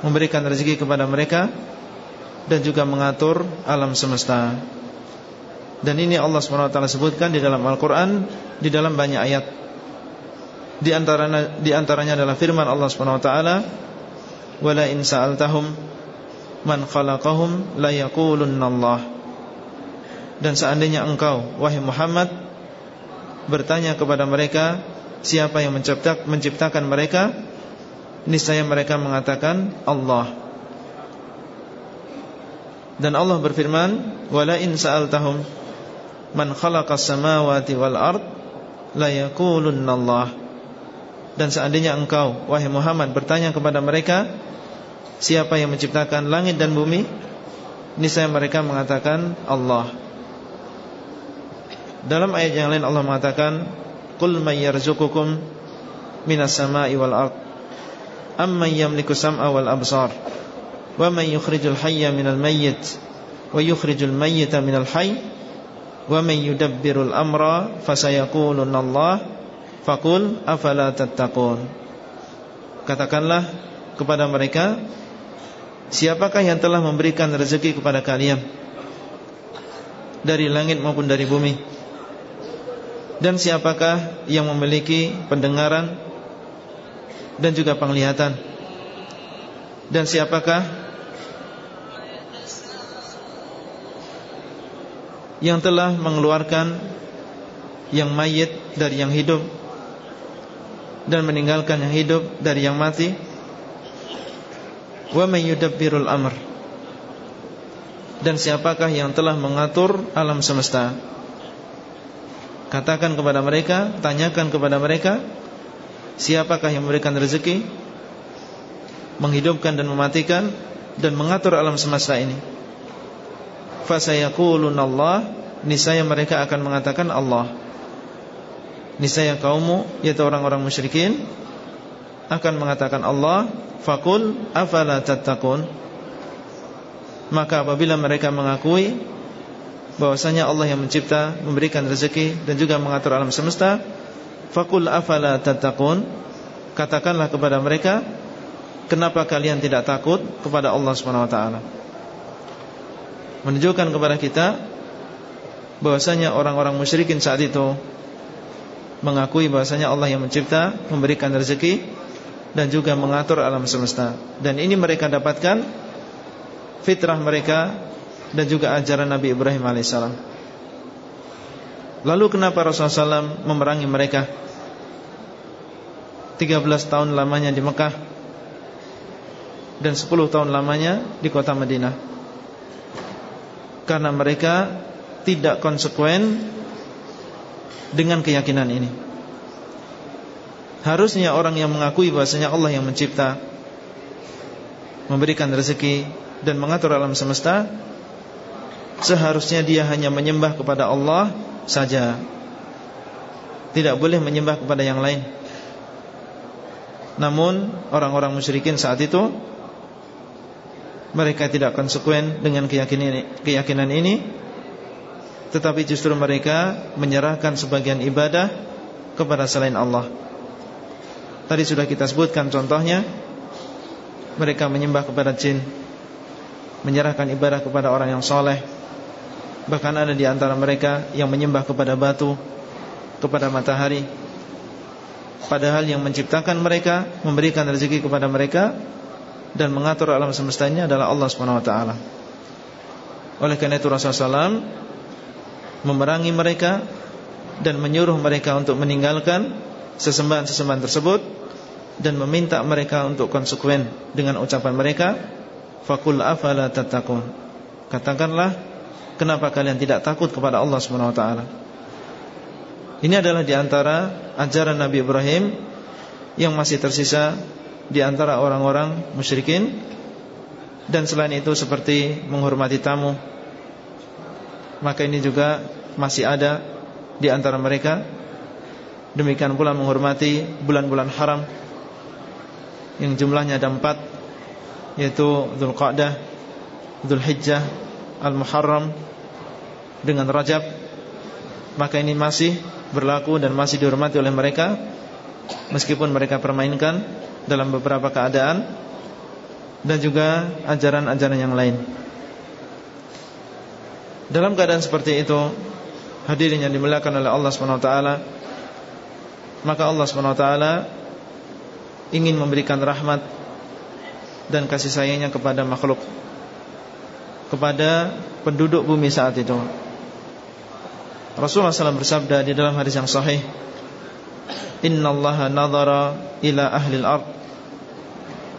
memberikan rezeki kepada mereka dan juga mengatur alam semesta. Dan ini Allah SWT sebutkan di dalam Al-Quran Di dalam banyak ayat Di antaranya, di antaranya adalah firman Allah SWT Wala in sa'altahum Man khalaqahum La Allah Dan seandainya engkau Wahai Muhammad Bertanya kepada mereka Siapa yang menciptakan mereka? Niscaya mereka mengatakan Allah. Dan Allah berfirman, "Wala in sa'altahum man khalaqas samawati wal ard la Allah." Dan seandainya engkau Wahai Muhammad bertanya kepada mereka Siapa yang menciptakan langit dan bumi? Niscaya mereka mengatakan Allah. Dalam ayat yang lain Allah mengatakan Qul man yarzukukum Minas sama'i wal ard Amman yamliku sam'a wal absar Wa man yukhrijul hayya minal mayyit Wa yukhrijul mayyita minal hayy Wa man yudabbirul amra Fasayaqulunallah Fakul afala tattaqun? Katakanlah kepada mereka Siapakah yang telah memberikan rezeki kepada kalian Dari langit maupun dari bumi? Dan siapakah yang memiliki pendengaran Dan juga penglihatan? Dan siapakah Yang telah mengeluarkan Yang mayit dari yang hidup? Dan meninggalkan yang hidup dari yang mati. Wa may yudabbirul amr. Dan siapakah yang telah mengatur alam semesta? Katakan kepada mereka tanyakan kepada mereka siapakah yang memberikan rezeki menghidupkan dan mematikan dan mengatur alam semesta ini? Fasayaqulun Allah niscaya mereka akan mengatakan Allah niscaya kaummu yaitu orang-orang musyrikin akan mengatakan Allah fakul afala tattaqun? Maka apabila mereka mengakui bahwasanya Allah yang mencipta memberikan rezeki dan juga mengatur alam semesta fakul afala tattaqun? Katakanlah kepada mereka kenapa kalian tidak takut kepada Allah taala? Menunjukkan kepada kita bahwasanya orang-orang musyrikin saat itu mengakui bahwasanya Allah yang mencipta, memberikan rezeki dan juga mengatur alam semesta. Dan ini mereka dapatkan fitrah mereka dan juga ajaran Nabi Ibrahim alaihissalam. Lalu kenapa Rasulullah SAW memerangi mereka 13 tahun lamanya di Mekah Dan 10 tahun lamanya di kota Madinah karena mereka tidak konsekuen dengan keyakinan ini. Harusnya orang yang mengakui bahasanya Allah yang mencipta memberikan rezeki dan mengatur alam semesta Seharusnya dia hanya menyembah kepada Allah saja. Tidak boleh menyembah kepada yang lain. Namun orang-orang musyrikin saat itu Mereka tidak konsekuen dengan keyakinan ini Tetapi justru mereka menyerahkan sebagian ibadah Kepada selain Allah. Tadi sudah kita sebutkan contohnya Mereka menyembah kepada jin Menyerahkan ibadah kepada orang yang soleh. Bahkan ada di antara mereka Yang menyembah kepada batu Kepada matahari. Padahal yang menciptakan mereka Memberikan rezeki kepada mereka Dan mengatur alam semestanya adalah Allah SWT Oleh karena itu Rasulullah SAW Memerangi mereka Dan menyuruh mereka untuk meninggalkan Sesembahan-sesembahan tersebut dan meminta mereka untuk konsekuen dengan ucapan mereka fakul afala tattaqun. Katakanlah kenapa kalian tidak takut kepada Allah Subhanahu wa taala? Ini adalah di antara ajaran Nabi Ibrahim yang masih tersisa di antara orang-orang musyrikin. Dan selain itu seperti menghormati tamu maka ini juga masih ada di antara mereka demikian pula menghormati bulan-bulan haram yang jumlahnya ada empat yaitu Dhul Qa'dah, Dhul Hijjah, Al-Muharram dengan Rajab maka ini masih berlaku dan masih dihormati oleh mereka meskipun mereka permainkan dalam beberapa keadaan dan juga ajaran-ajaran yang lain. Dalam keadaan seperti itu, hadirin yang dimuliakan oleh Allah Swt, maka Allah Swt ingin memberikan rahmat dan kasih sayangnya kepada makhluk kepada penduduk bumi saat itu. Rasulullah SAW bersabda di dalam hadis yang sahih, Inna Allah nadhara ila ahli al-ard,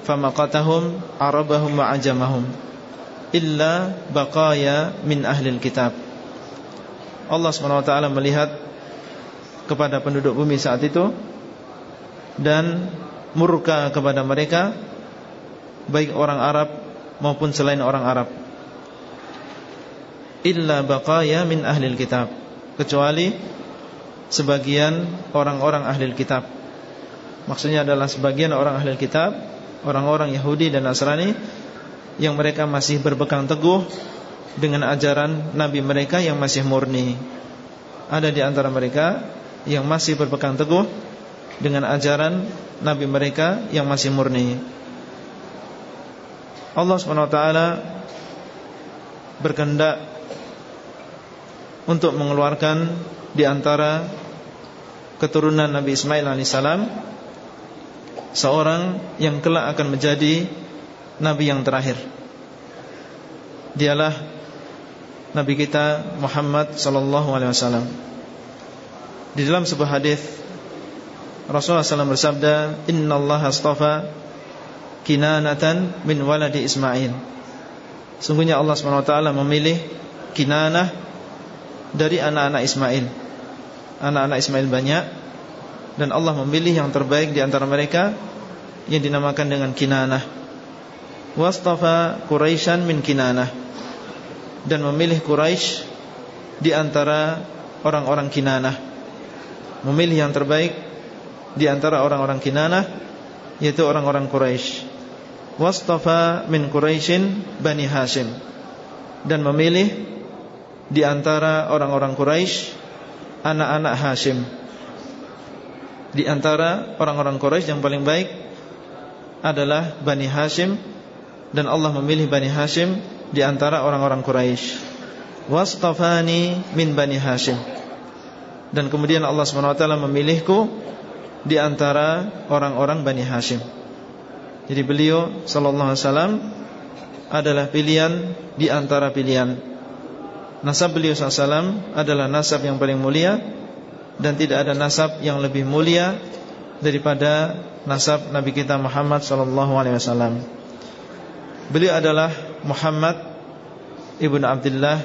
famaqatahum arabahum wa ajamahum, illa baqaya min ahli kitab. Allah SWT melihat kepada penduduk bumi saat itu dan murka kepada mereka baik orang Arab maupun selain orang Arab illa baqaya min ahli kitab kecuali sebagian orang-orang ahli kitab maksudnya adalah sebagian orang ahli kitab orang-orang Yahudi dan Nasrani yang mereka masih berpegang teguh dengan ajaran nabi mereka yang masih murni ada di antara mereka yang masih berpegang teguh dengan ajaran nabi mereka yang masih murni. Allah SWT berkehendak untuk mengeluarkan di antara keturunan Nabi Ismail alaihissalam seorang yang kelak akan menjadi nabi yang terakhir. Dialah nabi kita Muhammad sallallahu alaihi wasallam. Di dalam sebuah hadis Rasulullah SAW bersabda Inna Allah astafa Kinanatan min waladi Ismail Sungguhnya Allah SWT memilih Kinanah Dari anak-anak Ismail Anak-anak Ismail banyak Dan Allah memilih yang terbaik di antara mereka Yang dinamakan dengan Kinanah Wastafa Quraishan min Kinanah Dan memilih Quraisy Di antara orang-orang Kinanah Memilih yang terbaik di antara orang-orang Kinanah yaitu orang-orang Quraisy. Wastafa min Quraisyin Bani Hashim dan memilih di antara orang-orang Quraisy anak-anak Hashim. Di antara orang-orang Quraisy yang paling baik adalah Bani Hashim dan Allah memilih Bani Hashim di antara orang-orang Quraisy. Wastafani min Bani Hashim. Dan kemudian Allah SWT memilihku di antara orang-orang Bani Hashim. Jadi beliau sallallahu alaihi wasallam adalah pilihan di antara pilihan. Nasab beliau sallallahu adalah nasab yang paling mulia dan tidak ada nasab yang lebih mulia daripada nasab Nabi kita Muhammad sallallahu alaihi wasallam. Beliau adalah Muhammad ibnu Abdullah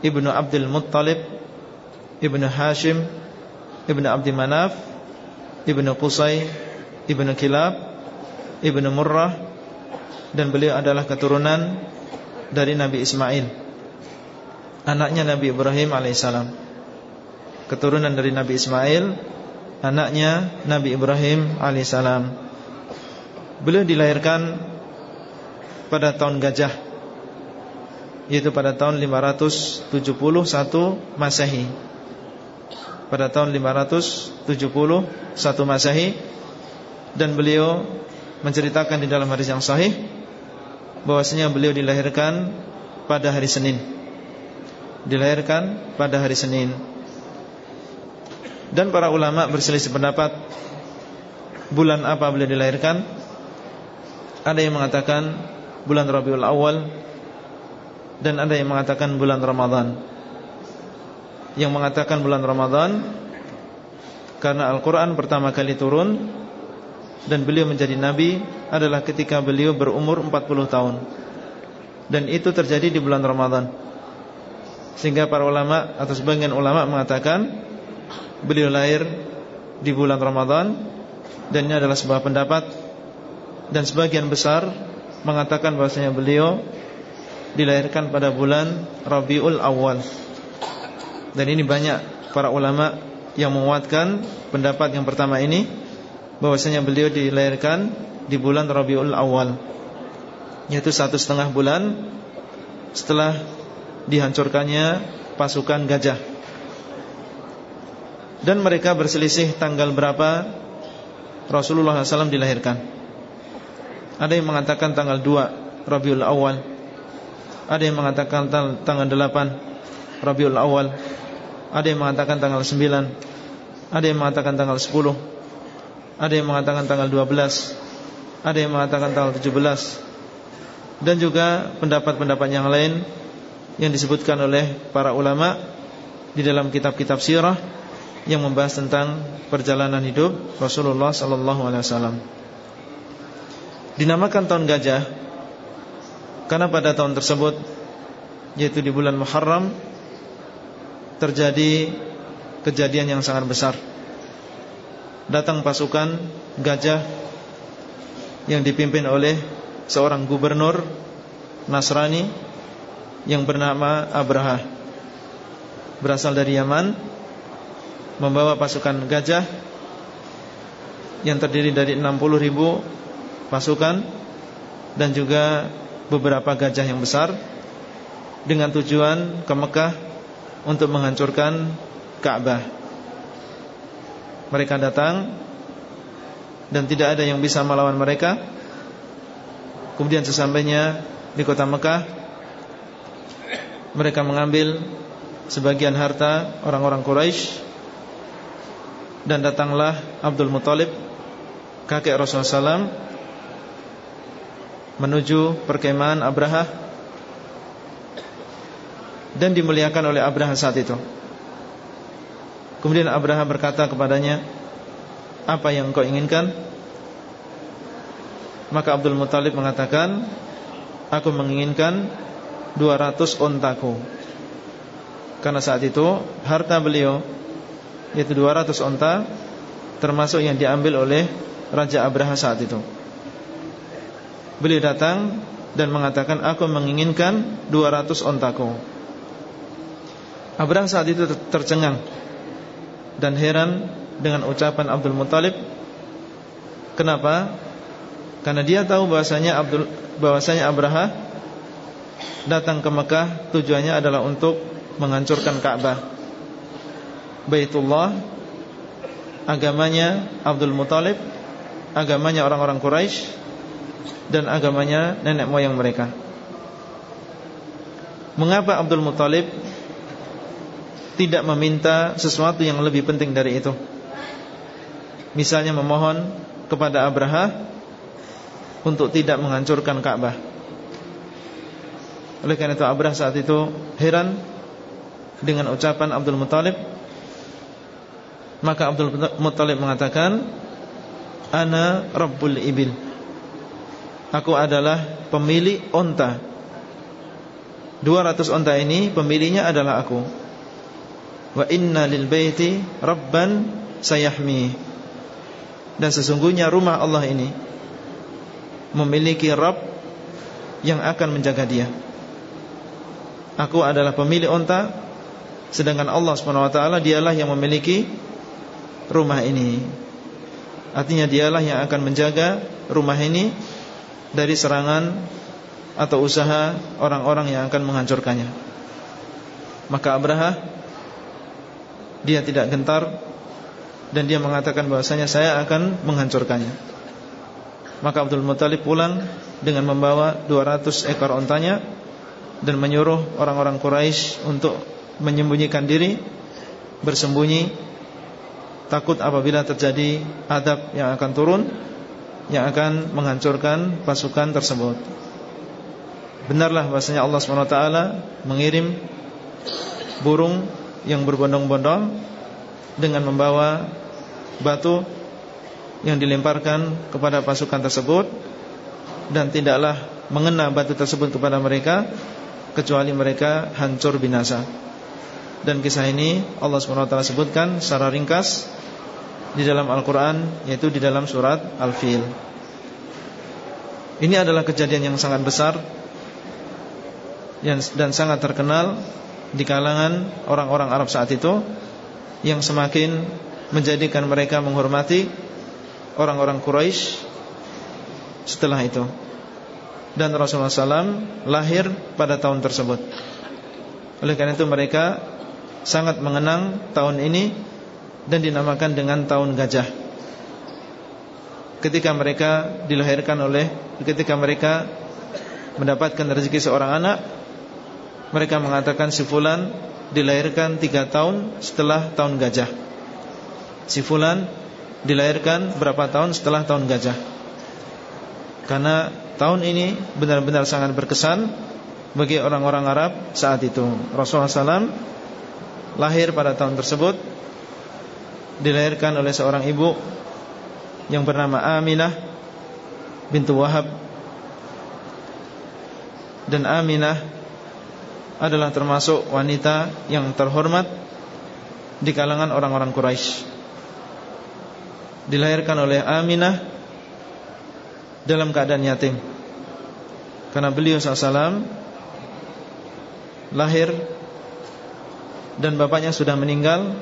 ibnu Abdul Muttalib ibnu Hashim ibnu Abdi Manaf Ibnu Qusay Ibnu Kilab Ibnu Murrah Dan beliau adalah keturunan Dari Nabi Ismail. Anaknya Nabi Ibrahim alaihissalam Keturunan dari Nabi Ismail Anaknya Nabi Ibrahim alaihissalam Beliau dilahirkan Pada tahun gajah Yaitu pada tahun 571 Masehi Pada tahun 571 Masehi Dan beliau menceritakan di dalam hadis yang sahih bahwasanya beliau dilahirkan pada hari Senin. Dilahirkan pada hari Senin. Dan para ulama berselisih pendapat bulan apa beliau dilahirkan. Ada yang mengatakan bulan Rabiul Awal dan ada yang mengatakan bulan Ramadan. Yang mengatakan bulan Ramadan karena Al-Qur'an pertama kali turun dan beliau menjadi nabi adalah ketika beliau berumur 40 tahun. Dan itu terjadi di bulan Ramadan. Sehingga para ulama atau sebagian ulama mengatakan beliau lahir di bulan Ramadan dan ini adalah sebuah pendapat dan sebagian besar mengatakan bahwasanya beliau dilahirkan pada bulan Rabiul Awal. Dan ini banyak para ulama yang menguatkan pendapat yang pertama ini bahwasanya beliau dilahirkan di bulan Rabiul Awal yaitu satu setengah bulan setelah dihancurkannya pasukan gajah dan mereka berselisih tanggal berapa Rasulullah SAW dilahirkan ada yang mengatakan tanggal 2 Rabiul Awal. Ada yang mengatakan tanggal 8 Rabiul Awal. Ada yang mengatakan tanggal 9 ada yang mengatakan tanggal 10 ada yang mengatakan tanggal 12 Ada yang mengatakan tanggal 17 Dan juga pendapat-pendapat yang lain Yang disebutkan oleh para ulama Di dalam kitab-kitab sirah Yang membahas tentang perjalanan hidup Rasulullah SAW Dinamakan tahun gajah. Karena pada tahun tersebut Yaitu di bulan Muharram Terjadi kejadian yang sangat besar. Datang pasukan gajah yang dipimpin oleh seorang gubernur Nasrani yang bernama Abraha. Berasal dari Yaman membawa pasukan gajah yang terdiri dari 60 ribu pasukan dan juga beberapa gajah yang besar dengan tujuan ke Mekah untuk menghancurkan Ka'bah mereka datang dan tidak ada yang bisa melawan mereka. Kemudian sesampainya di kota Mekah, mereka mengambil sebagian harta orang-orang Quraisy dan datanglah Abdul Muthalib kakek Rasulullah SAW menuju perkemahan Abraha dan dimuliakan oleh Abraha saat itu. Kemudian Abraham berkata kepadanya Apa yang kau inginkan? Maka Abdul Muttalib mengatakan Aku menginginkan 200 ontaku Karena saat itu Harta beliau Yaitu 200 onta Termasuk yang diambil oleh Raja Abraham saat itu Beliau datang Dan mengatakan Aku menginginkan 200 ontaku Abraham saat itu tercengang dan heran dengan ucapan Abdul Muthalib. Kenapa? Karena dia tahu bahwasanya Abdul bahwasanya Abraha datang ke Mekah tujuannya adalah untuk menghancurkan Ka'bah. Baitullah agamanya Abdul Muthalib, agamanya orang-orang Quraisy dan agamanya nenek moyang mereka. Mengapa Abdul Muthalib tidak meminta sesuatu yang lebih penting dari itu. Misalnya memohon kepada Abraha untuk tidak menghancurkan Ka'bah. Oleh karena itu Abraha saat itu heran dengan ucapan Abdul Muttalib. Maka Abdul Muttalib mengatakan, "Ana Rabbul Ibil." Aku adalah pemilik onta. 200 onta ini pemiliknya adalah aku. Wa inna lil baiti rabban sayahmi. Dan sesungguhnya rumah Allah ini Memiliki Rabb yang akan menjaga dia. Aku adalah pemilik onta Sedangkan Allah SWT dialah yang memiliki rumah ini. Artinya dialah yang akan menjaga rumah ini Dari serangan atau usaha orang-orang yang akan menghancurkannya. Maka Abraha Dia tidak gentar Dan dia mengatakan bahwasanya saya akan menghancurkannya. Maka Abdul Muttalib pulang Dengan membawa 200 ekor ontanya dan menyuruh orang-orang Quraisy untuk menyembunyikan diri, bersembunyi, takut apabila terjadi adab yang akan turun yang akan menghancurkan pasukan tersebut. Benarlah bahasanya Allah SWT mengirim burung yang berbondong-bondong dengan membawa batu yang dilemparkan kepada pasukan tersebut dan tidaklah mengena batu tersebut kepada mereka kecuali mereka hancur binasa. Dan kisah ini Allah SWT sebutkan secara ringkas di dalam Al-Quran Yaitu di dalam surat Al-Fil Ini adalah kejadian yang sangat besar Dan sangat terkenal Di kalangan orang-orang Arab saat itu Yang semakin menjadikan mereka menghormati Orang-orang Quraisy Setelah itu dan Rasulullah SAW lahir pada tahun tersebut. Oleh karena itu mereka sangat mengenang tahun ini dan dinamakan dengan tahun gajah. Ketika mereka dilahirkan oleh ketika mereka mendapatkan rezeki seorang anak, mereka mengatakan si fulan dilahirkan tiga tahun setelah tahun gajah. Si fulan dilahirkan berapa tahun setelah tahun gajah. Karena tahun ini benar-benar sangat berkesan bagi orang-orang Arab saat itu. Rasulullah SAW lahir pada tahun tersebut, dilahirkan oleh seorang ibu yang bernama Aminah bintu Wahab. Dan Aminah adalah termasuk wanita yang terhormat di kalangan orang-orang Quraisy. Dilahirkan oleh Aminah dalam keadaan yatim Karena beliau SAW Lahir Dan bapaknya sudah meninggal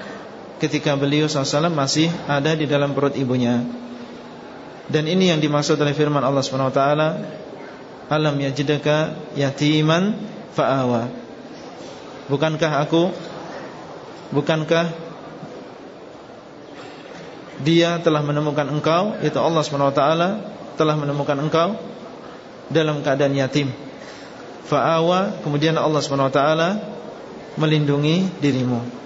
Ketika beliau SAW masih ada di dalam perut ibunya Dan ini yang dimaksud oleh firman Allah SWT Alam yajidaka yatiman fa'awa Bukankah aku Bukankah Dia telah menemukan engkau Itu Allah SWT telah menemukan engkau dalam keadaan yatim. Fa'awa kemudian Allah SWT melindungi dirimu.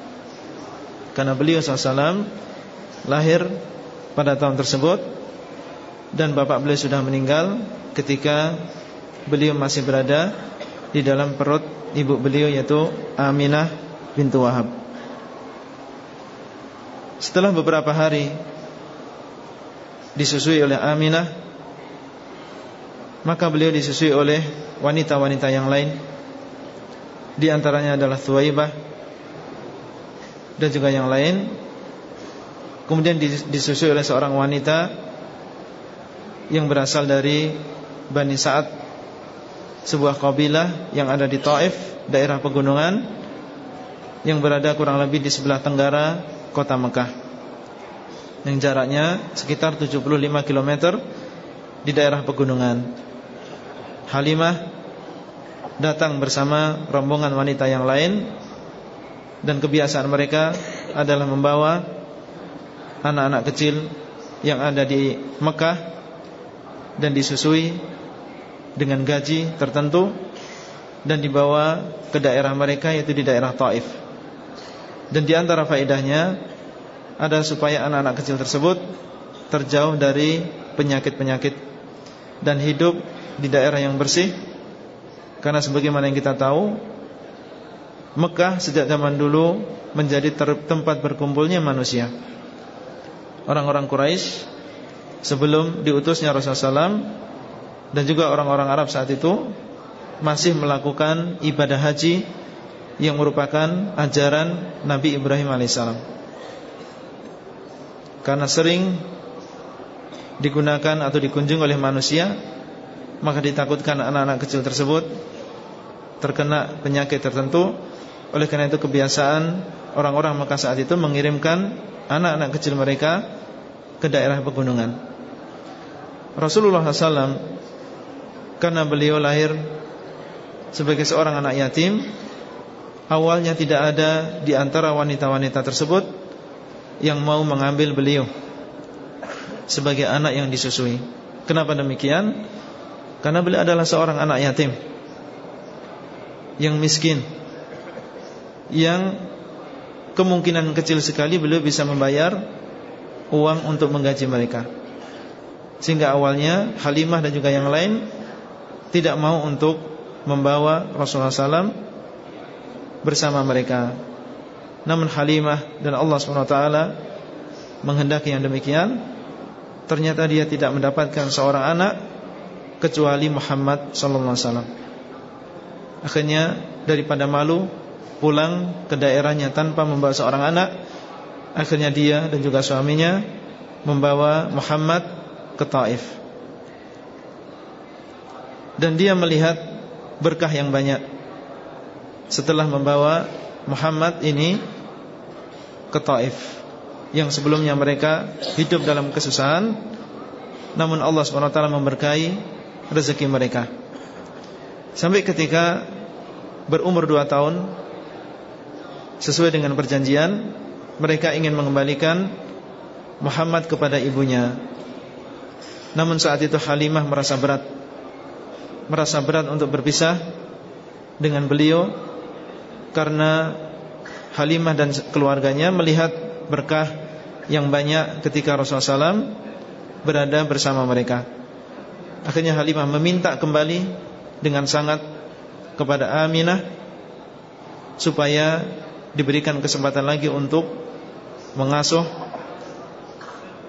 Karena beliau SAW lahir pada tahun tersebut dan bapak beliau sudah meninggal ketika beliau masih berada di dalam perut ibu beliau yaitu Aminah bintu Wahab. Setelah beberapa hari disusui oleh Aminah maka beliau disusui oleh wanita-wanita yang lain Di antaranya adalah Thuwaibah Dan juga yang lain. Kemudian disusui oleh seorang wanita Yang berasal dari Bani Sa'ad Sebuah kabilah yang ada di Taif Daerah pegunungan Yang berada kurang lebih di sebelah tenggara Kota Mekah. Yang jaraknya sekitar 75 km Di daerah pegunungan. Halimah datang bersama rombongan wanita yang lain dan kebiasaan mereka adalah membawa anak-anak kecil yang ada di Mekah dan disusui dengan gaji tertentu dan dibawa ke daerah mereka yaitu di daerah Taif. Dan di antara faedahnya ada supaya anak-anak kecil tersebut terjauh dari penyakit-penyakit dan hidup di daerah yang bersih Karena sebagaimana yang kita tahu Mekah sejak zaman dulu Menjadi tempat berkumpulnya manusia. Orang-orang Quraisy Sebelum diutusnya Rasulullah SAW Dan juga orang-orang Arab saat itu Masih melakukan ibadah haji Yang merupakan ajaran Nabi Ibrahim AS Karena sering digunakan atau dikunjung oleh manusia Maka ditakutkan anak-anak kecil tersebut Terkena penyakit tertentu Oleh karena itu kebiasaan Orang-orang Mekah saat itu mengirimkan Anak-anak kecil mereka Ke daerah pegunungan. Rasulullah SAW Karena beliau lahir Sebagai seorang anak yatim Awalnya tidak ada Di antara wanita-wanita tersebut Yang mau mengambil beliau Sebagai anak yang disusui. Kenapa demikian? Karena beliau adalah seorang anak yatim Yang miskin Yang kemungkinan kecil sekali beliau bisa membayar Uang untuk menggaji mereka. Sehingga awalnya Halimah dan juga yang lain Tidak mau untuk membawa Rasulullah SAW Bersama mereka. Namun Halimah dan Allah SWT Menghendaki yang demikian. Ternyata dia tidak mendapatkan seorang anak kecuali Muhammad wasallam. Akhirnya daripada malu pulang ke daerahnya tanpa membawa seorang anak, akhirnya dia dan juga suaminya membawa Muhammad ke Taif. Dan dia melihat berkah yang banyak. Setelah membawa Muhammad ini ke Taif yang sebelumnya mereka hidup dalam kesusahan namun Allah SWT memberkahi rezeki mereka. Sampai ketika berumur dua tahun Sesuai dengan perjanjian Mereka ingin mengembalikan Muhammad kepada ibunya. Namun saat itu Halimah merasa berat. Merasa berat untuk berpisah Dengan beliau Karena Halimah dan keluarganya melihat berkah yang banyak ketika Rasulullah SAW berada bersama mereka. Akhirnya Halimah meminta kembali dengan sangat kepada Aminah supaya diberikan kesempatan lagi untuk mengasuh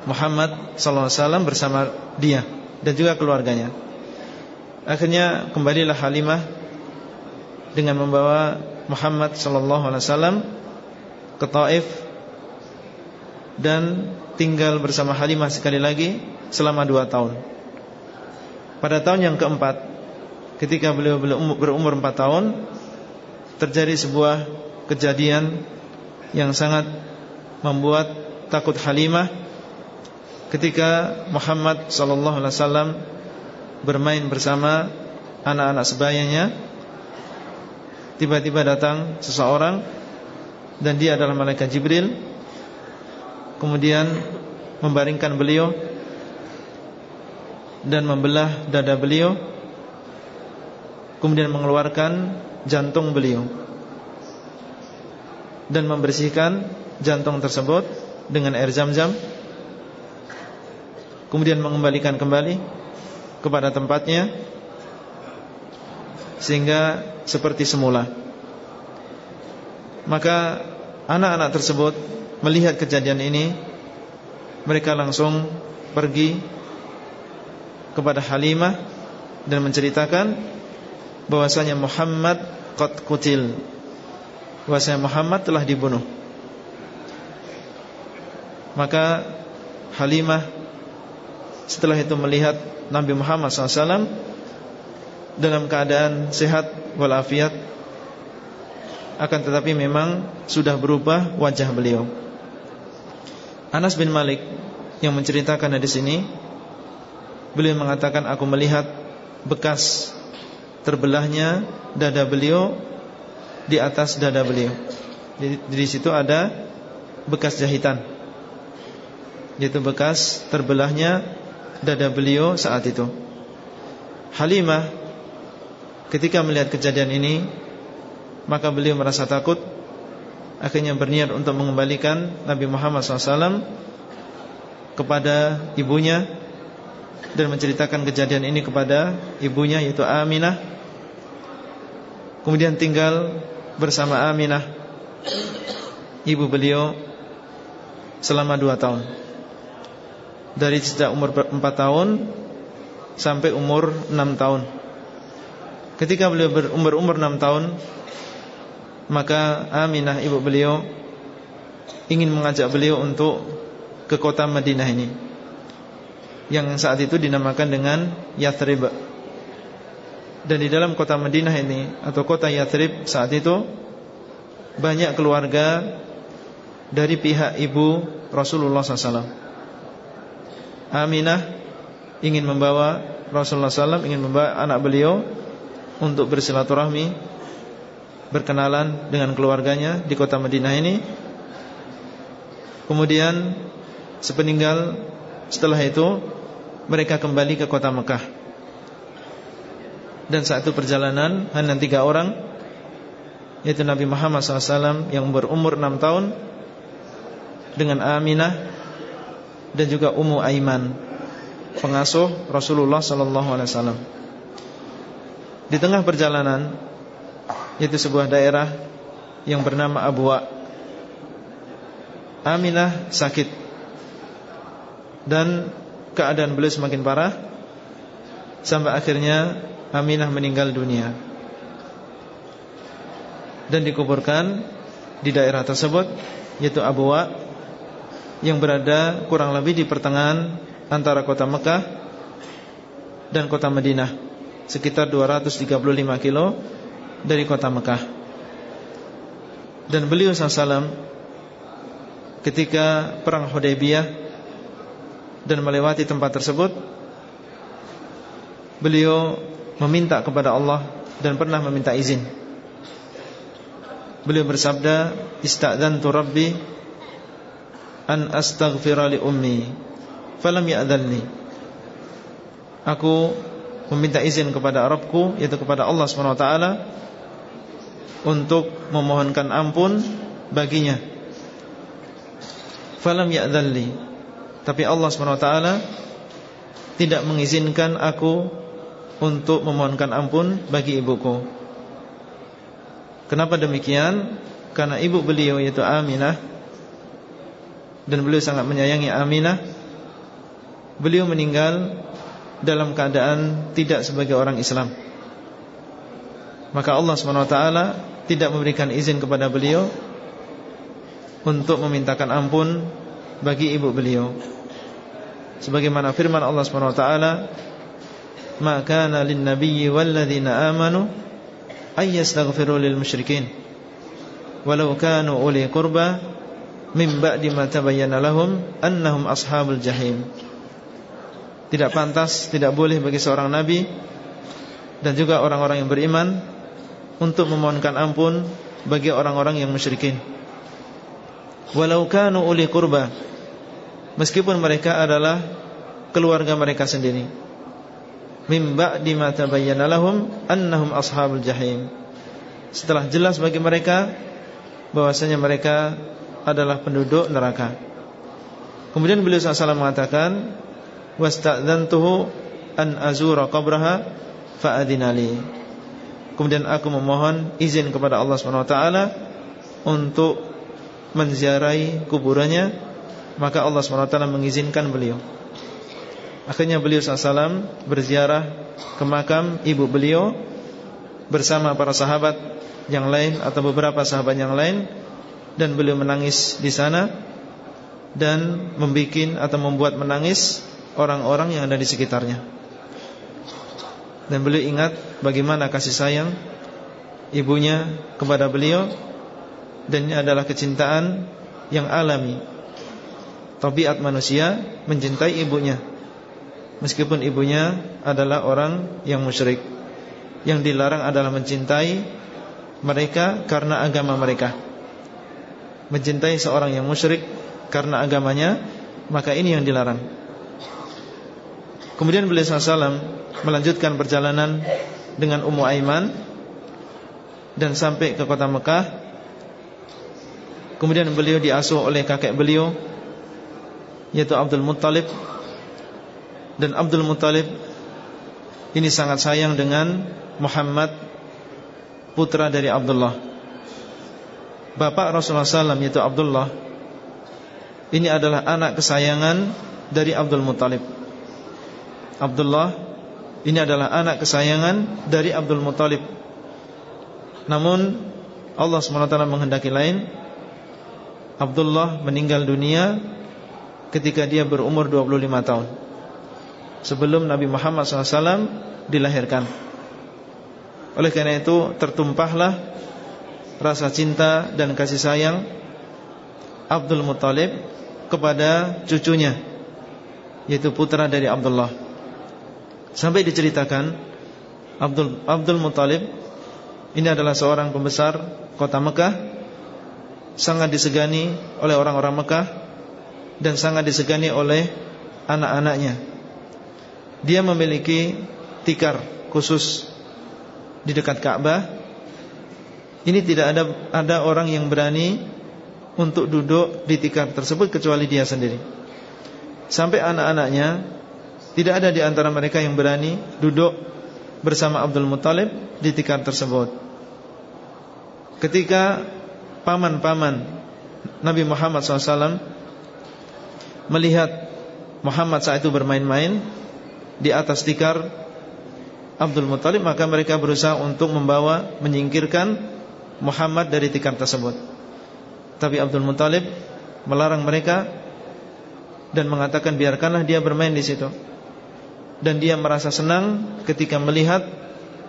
Muhammad SAW bersama dia dan juga keluarganya. Akhirnya kembalilah Halimah dengan membawa Muhammad SAW ke Taif dan tinggal bersama Halimah sekali lagi selama dua tahun. Pada tahun yang keempat Ketika beliau berumur empat tahun Terjadi sebuah kejadian Yang sangat Membuat takut Halimah Ketika Muhammad Sallallahu Alaihi Wasallam Bermain bersama Anak-anak sebayanya. Tiba-tiba datang Seseorang Dan dia adalah Malaikat Jibril. Kemudian Membaringkan beliau dan membelah dada beliau. Kemudian mengeluarkan jantung beliau dan membersihkan jantung tersebut dengan air zam-zam kemudian mengembalikan kembali kepada tempatnya sehingga seperti semula maka anak-anak tersebut melihat kejadian ini mereka langsung pergi kepada Halimah dan menceritakan bahwasanya Muhammad qad kutil. Bahwasanya Muhammad telah dibunuh. Maka Halimah setelah itu melihat Nabi Muhammad SAW dalam keadaan sehat walafiat akan tetapi memang sudah berubah wajah beliau. Anas bin Malik yang menceritakan di sini Beliau mengatakan aku melihat bekas terbelahnya dada beliau di atas dada beliau. Di, di situ ada bekas jahitan. Yaitu bekas terbelahnya dada beliau saat itu. Halimah ketika melihat kejadian ini maka beliau merasa takut akhirnya berniat untuk mengembalikan Nabi Muhammad SAW kepada ibunya dan menceritakan kejadian ini kepada ibunya yaitu Aminah. Kemudian tinggal bersama Aminah ibu beliau selama dua tahun. Dari sejak umur empat tahun sampai umur enam tahun. Ketika beliau berumur umur enam tahun, maka Aminah ibu beliau ingin mengajak beliau untuk ke kota Madinah ini yang saat itu dinamakan dengan Yathrib Dan di dalam kota Madinah ini Atau kota Yathrib saat itu Banyak keluarga Dari pihak ibu Rasulullah SAW Aminah Ingin membawa Rasulullah SAW ingin membawa anak beliau Untuk bersilaturahmi Berkenalan dengan keluarganya Di kota Madinah ini. Kemudian Sepeninggal Setelah itu Mereka kembali ke kota Mekah Dan saat itu perjalanan Hanya tiga orang Yaitu Nabi Muhammad SAW Yang berumur enam tahun Dengan Aminah Dan juga Ummu Aiman Pengasuh Rasulullah SAW Di tengah perjalanan Yaitu sebuah daerah Yang bernama Abuwa Aminah sakit Dan keadaan beliau semakin parah Sampai akhirnya Aminah meninggal dunia. Dan dikuburkan Di daerah tersebut Yaitu Abuwa Yang berada kurang lebih di pertengahan Antara kota Mekah Dan kota Madinah Sekitar 235 kilo Dari kota Mekah. Dan beliau SAW ketika perang Hudaybiyah dan melewati tempat tersebut beliau meminta kepada Allah dan pernah meminta izin. Beliau bersabda istadzantu rabbi an astaghfira li ummi falam ya'dhalni aku meminta izin kepada Rabbku yaitu kepada Allah SWT untuk memohonkan ampun baginya. Falam ya'dhalli tapi Allah SWT tidak mengizinkan aku untuk memohonkan ampun bagi ibuku. Kenapa demikian? Karena ibu beliau yaitu Aminah dan beliau sangat menyayangi Aminah. Beliau meninggal dalam keadaan tidak sebagai orang Islam. Maka Allah SWT tidak memberikan izin kepada beliau untuk memintakan ampun bagi ibu beliau. Sebagaimana firman Allah Subhanahu wa taala, "Ma kana lin-nabiyyi wal-ladzina amanu ay yastaghfiru lil musyrikin walau kanu uli qurba min ba'di ma tabayyana lahum annahum ashabul jahim." Tidak pantas, tidak boleh bagi seorang nabi dan juga orang-orang yang beriman untuk memohonkan ampun bagi orang-orang yang musyrikin. Walau kanu uli kurba meskipun mereka adalah keluarga mereka sendiri mim ba'di ma tabayyana lahum annahum ashabul jahim. Setelah jelas bagi mereka bahwasanya mereka adalah penduduk neraka. Kemudian beliau SAW mengatakan wasta'dzantuhu an azura qabraha fa'adinali kemudian aku memohon izin kepada Allah Subhanahu wa taala untuk menziarahi kuburannya maka Allah SWT mengizinkan beliau akhirnya beliau SAW berziarah ke makam ibu beliau bersama para sahabat yang lain atau beberapa sahabat yang lain dan beliau menangis di sana dan membuat atau membuat menangis orang-orang yang ada di sekitarnya dan beliau ingat bagaimana kasih sayang ibunya kepada beliau dan ini adalah kecintaan yang alami. Tabiat manusia mencintai ibunya. Meskipun ibunya adalah orang yang musyrik. Yang dilarang adalah mencintai mereka karena agama mereka. Mencintai seorang yang musyrik karena agamanya, maka ini yang dilarang. Kemudian beliau SAW melanjutkan perjalanan dengan Ummu Aiman dan sampai ke kota Mekah Kemudian beliau diasuh oleh kakek beliau Yaitu Abdul Muttalib Dan Abdul Muttalib Ini sangat sayang dengan Muhammad Putra dari Abdullah. Bapak Rasulullah SAW yaitu Abdullah Ini adalah anak kesayangan Dari Abdul Muttalib. Abdullah Ini adalah anak kesayangan Dari Abdul Muttalib. Namun Allah SWT menghendaki lain. Abdullah meninggal dunia ketika dia berumur 25 tahun Sebelum Nabi Muhammad SAW dilahirkan Oleh karena itu tertumpahlah rasa cinta dan kasih sayang Abdul Muttalib kepada cucunya yaitu putra dari Abdullah. Sampai diceritakan Abdul Abdul Muttalib ini adalah seorang pembesar kota Mekah sangat disegani oleh orang-orang Mekah dan sangat disegani oleh anak-anaknya. Dia memiliki tikar khusus di dekat Ka'bah. Ini tidak ada ada orang yang berani untuk duduk di tikar tersebut kecuali dia sendiri. Sampai anak-anaknya tidak ada di antara mereka yang berani duduk bersama Abdul Muthalib di tikar tersebut. Ketika paman-paman Nabi Muhammad SAW melihat Muhammad saat itu bermain-main di atas tikar Abdul Muttalib maka mereka berusaha untuk membawa menyingkirkan Muhammad dari tikar tersebut. Tapi Abdul Muttalib melarang mereka dan mengatakan biarkanlah dia bermain di situ. Dan dia merasa senang ketika melihat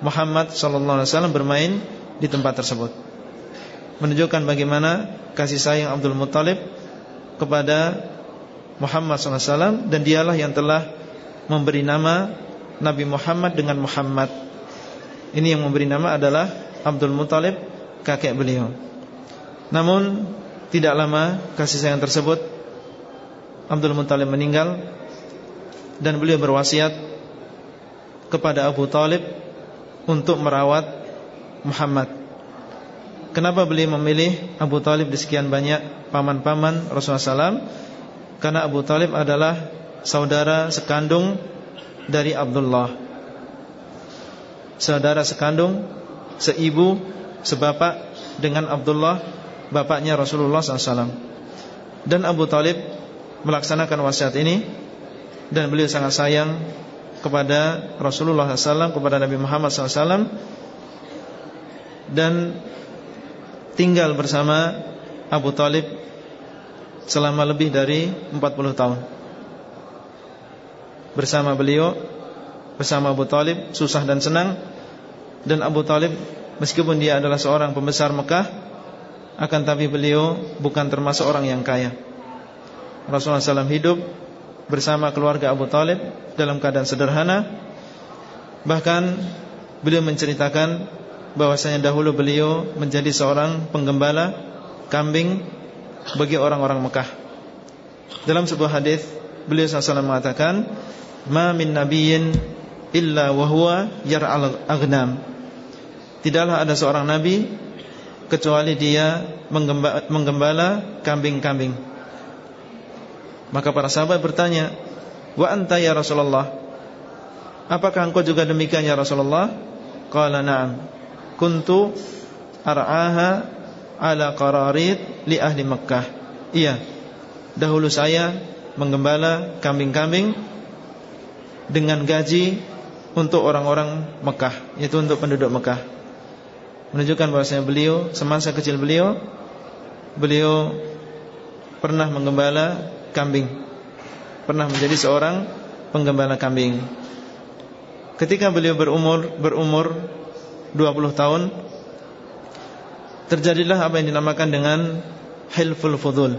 Muhammad sallallahu alaihi wasallam bermain di tempat tersebut. Menunjukkan bagaimana kasih sayang Abdul Muttalib kepada Muhammad SAW dan dialah yang telah memberi nama Nabi Muhammad dengan Muhammad. Ini yang memberi nama adalah Abdul Muthalib kakek beliau. Namun tidak lama kasih sayang tersebut Abdul Muthalib meninggal dan beliau berwasiat kepada Abu Talib untuk merawat Muhammad. Kenapa beliau memilih Abu Talib di sekian banyak paman-paman Rasulullah SAW? Karena Abu Talib adalah saudara sekandung dari Abdullah. Saudara sekandung Seibu Sebapak dengan Abdullah Bapaknya Rasulullah SAW Dan Abu Talib Melaksanakan wasiat ini Dan beliau sangat sayang Kepada Rasulullah SAW Kepada Nabi Muhammad SAW Dan Tinggal bersama Abu Talib Selama lebih dari 40 tahun bersama beliau bersama Abu Talib susah dan senang. Dan Abu Talib meskipun dia adalah seorang pembesar Mekah akan tapi beliau bukan termasuk orang yang kaya. Rasulullah SAW hidup bersama keluarga Abu Talib dalam keadaan sederhana. Bahkan beliau menceritakan bahwasanya dahulu beliau menjadi seorang penggembala kambing bagi orang-orang Mekah. Dalam sebuah hadis beliau SAW mengatakan ma min nabiyyin illa wa huwa yar'al aghnam. Tidaklah ada seorang nabi kecuali dia menggembala kambing-kambing. Maka para sahabat bertanya, "Wa anta ya Rasulullah? Apakah engkau juga demikian ya Rasulullah?" Qala na'am. Kuntu ar'aha ala qararit li ahli Makkah. Iya. Dahulu saya menggembala kambing-kambing dengan gaji untuk orang-orang Mekah, yaitu untuk penduduk Mekah. Menunjukkan bahwasanya beliau semasa kecil beliau beliau pernah menggembala kambing. Pernah menjadi seorang penggembala kambing. Ketika beliau berumur berumur 20 tahun terjadilah apa yang dinamakan dengan hilful fudul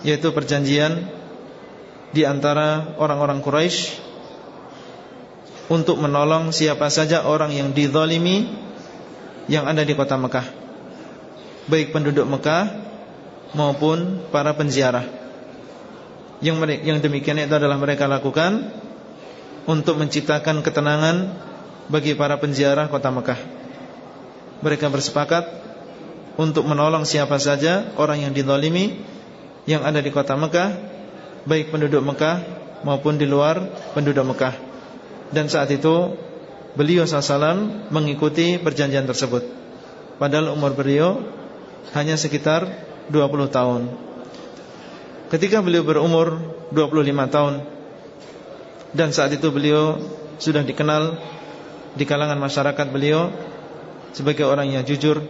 yaitu perjanjian di antara orang-orang Quraisy untuk menolong siapa saja orang yang dizalimi yang ada di kota Mekah. Baik penduduk Mekah maupun para penziarah. Yang yang demikian itu adalah mereka lakukan untuk menciptakan ketenangan bagi para penziarah kota Mekah. Mereka bersepakat untuk menolong siapa saja orang yang dizalimi yang ada di kota Mekah baik penduduk Mekah maupun di luar penduduk Mekah. Dan saat itu beliau SAW mengikuti perjanjian tersebut. Padahal umur beliau hanya sekitar 20 tahun. Ketika beliau berumur 25 tahun dan saat itu beliau sudah dikenal di kalangan masyarakat beliau sebagai orang yang jujur,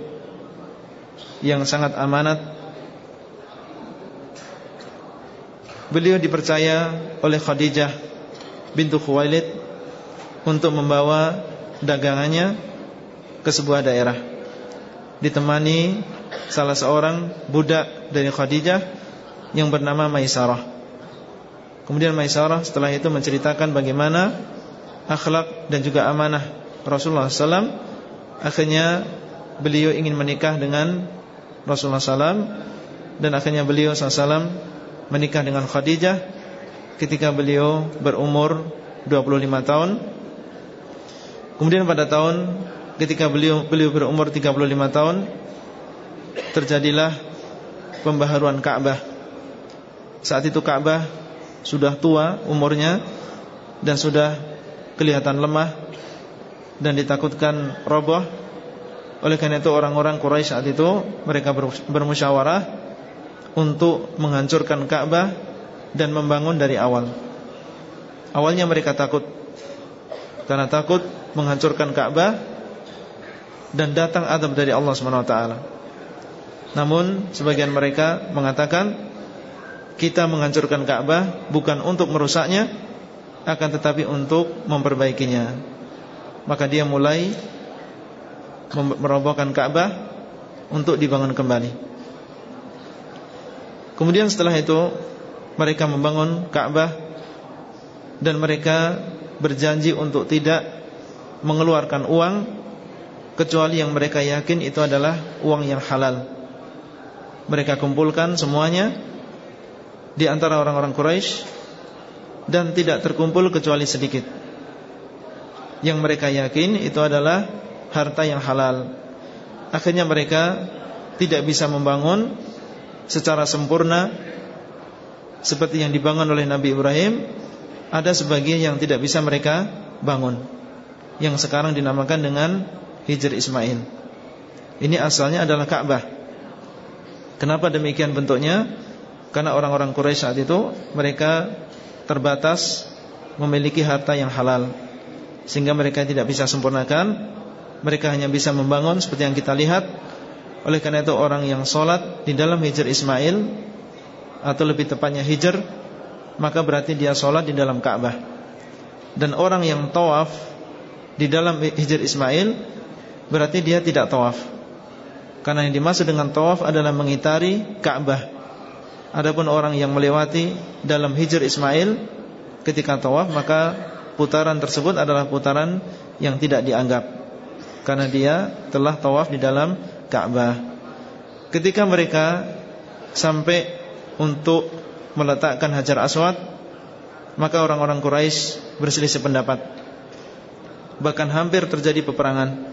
yang sangat amanat Beliau dipercaya oleh Khadijah bintu Khuwailid untuk membawa dagangannya ke sebuah daerah. Ditemani salah seorang budak dari Khadijah Yang bernama Maisarah. Kemudian Maisarah setelah itu menceritakan bagaimana Akhlak dan juga amanah Rasulullah SAW Akhirnya beliau ingin menikah dengan Rasulullah SAW Dan akhirnya beliau SAW menikah dengan Khadijah Ketika beliau berumur 25 tahun Kemudian pada tahun ketika beliau beliau berumur 35 tahun terjadilah pembaharuan Ka'bah. Saat itu Ka'bah sudah tua umurnya dan sudah kelihatan lemah dan ditakutkan roboh. Oleh karena itu orang-orang Quraisy saat itu mereka bermusyawarah untuk menghancurkan Ka'bah dan membangun dari awal. Awalnya mereka takut karena takut menghancurkan Ka'bah dan datang adab dari Allah SWT Namun sebagian mereka mengatakan kita menghancurkan Ka'bah bukan untuk merusaknya akan tetapi untuk memperbaikinya. Maka dia mulai merobohkan Ka'bah untuk dibangun kembali. Kemudian setelah itu mereka membangun Ka'bah dan mereka berjanji untuk tidak mengeluarkan uang kecuali yang mereka yakin itu adalah uang yang halal. Mereka kumpulkan semuanya di antara orang-orang Quraisy dan tidak terkumpul kecuali sedikit. Yang mereka yakin itu adalah harta yang halal. Akhirnya mereka tidak bisa membangun secara sempurna seperti yang dibangun oleh Nabi Ibrahim. Ada sebagian yang tidak bisa mereka bangun yang sekarang dinamakan dengan Hijr Ismail. Ini asalnya adalah Ka'bah. Kenapa demikian bentuknya? Karena orang-orang Quraisy saat itu mereka terbatas memiliki harta yang halal sehingga mereka tidak bisa sempurnakan. Mereka hanya bisa membangun seperti yang kita lihat. Oleh karena itu orang yang sholat di dalam Hijr Ismail atau lebih tepatnya Hijr maka berarti dia sholat di dalam Ka'bah. Dan orang yang tawaf di dalam Hijr Ismail berarti dia tidak tawaf. Karena yang dimaksud dengan tawaf adalah mengitari Ka'bah. Adapun orang yang melewati dalam Hijr Ismail ketika tawaf maka putaran tersebut adalah putaran yang tidak dianggap karena dia telah tawaf di dalam Ka'bah. Ketika mereka sampai untuk meletakkan Hajar Aswad maka orang-orang Quraisy berselisih pendapat bahkan hampir terjadi peperangan.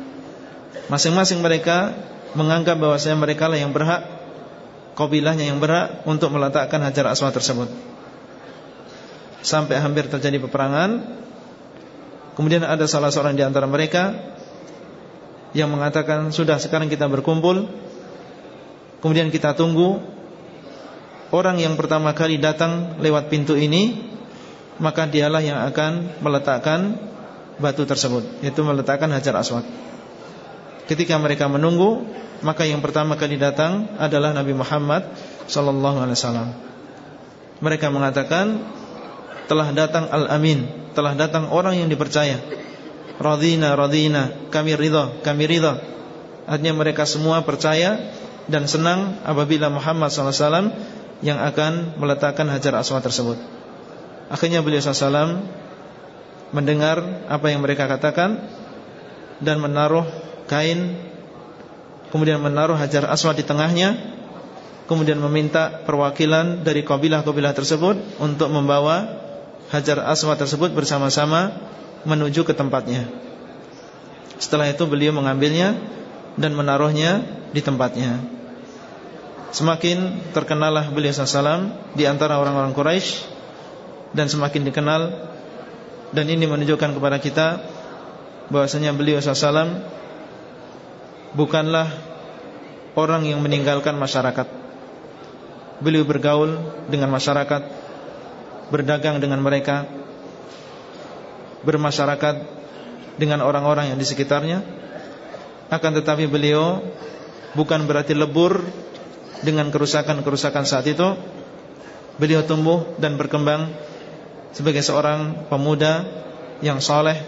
Masing-masing mereka menganggap bahwasanya mereka lah yang berhak, kabilahnya yang berhak untuk meletakkan hajar aswad tersebut. Sampai hampir terjadi peperangan. Kemudian ada salah seorang di antara mereka yang mengatakan sudah sekarang kita berkumpul. Kemudian kita tunggu orang yang pertama kali datang lewat pintu ini, maka dialah yang akan meletakkan batu tersebut Yaitu meletakkan hajar aswad. Ketika mereka menunggu Maka yang pertama kali datang adalah Nabi Muhammad Sallallahu alaihi wasallam. Mereka mengatakan Telah datang Al-Amin Telah datang orang yang dipercaya Radina, radina Kami ridha, kami ridha. Artinya mereka semua percaya Dan senang apabila Muhammad SAW Yang akan meletakkan hajar aswad tersebut. Akhirnya beliau SAW mendengar apa yang mereka katakan dan menaruh kain kemudian menaruh hajar aswad di tengahnya kemudian meminta perwakilan dari kabilah-kabilah tersebut untuk membawa hajar aswad tersebut bersama-sama menuju ke tempatnya setelah itu beliau mengambilnya dan menaruhnya di tempatnya semakin terkenalah beliau SAW di antara orang-orang Quraisy dan semakin dikenal dan ini menunjukkan kepada kita bahwasanya beliau SAW bukanlah orang yang meninggalkan masyarakat. Beliau bergaul dengan masyarakat, berdagang dengan mereka, bermasyarakat dengan orang-orang yang di sekitarnya. Akan tetapi beliau bukan berarti lebur dengan kerusakan-kerusakan saat itu. Beliau tumbuh dan berkembang sebagai seorang pemuda yang soleh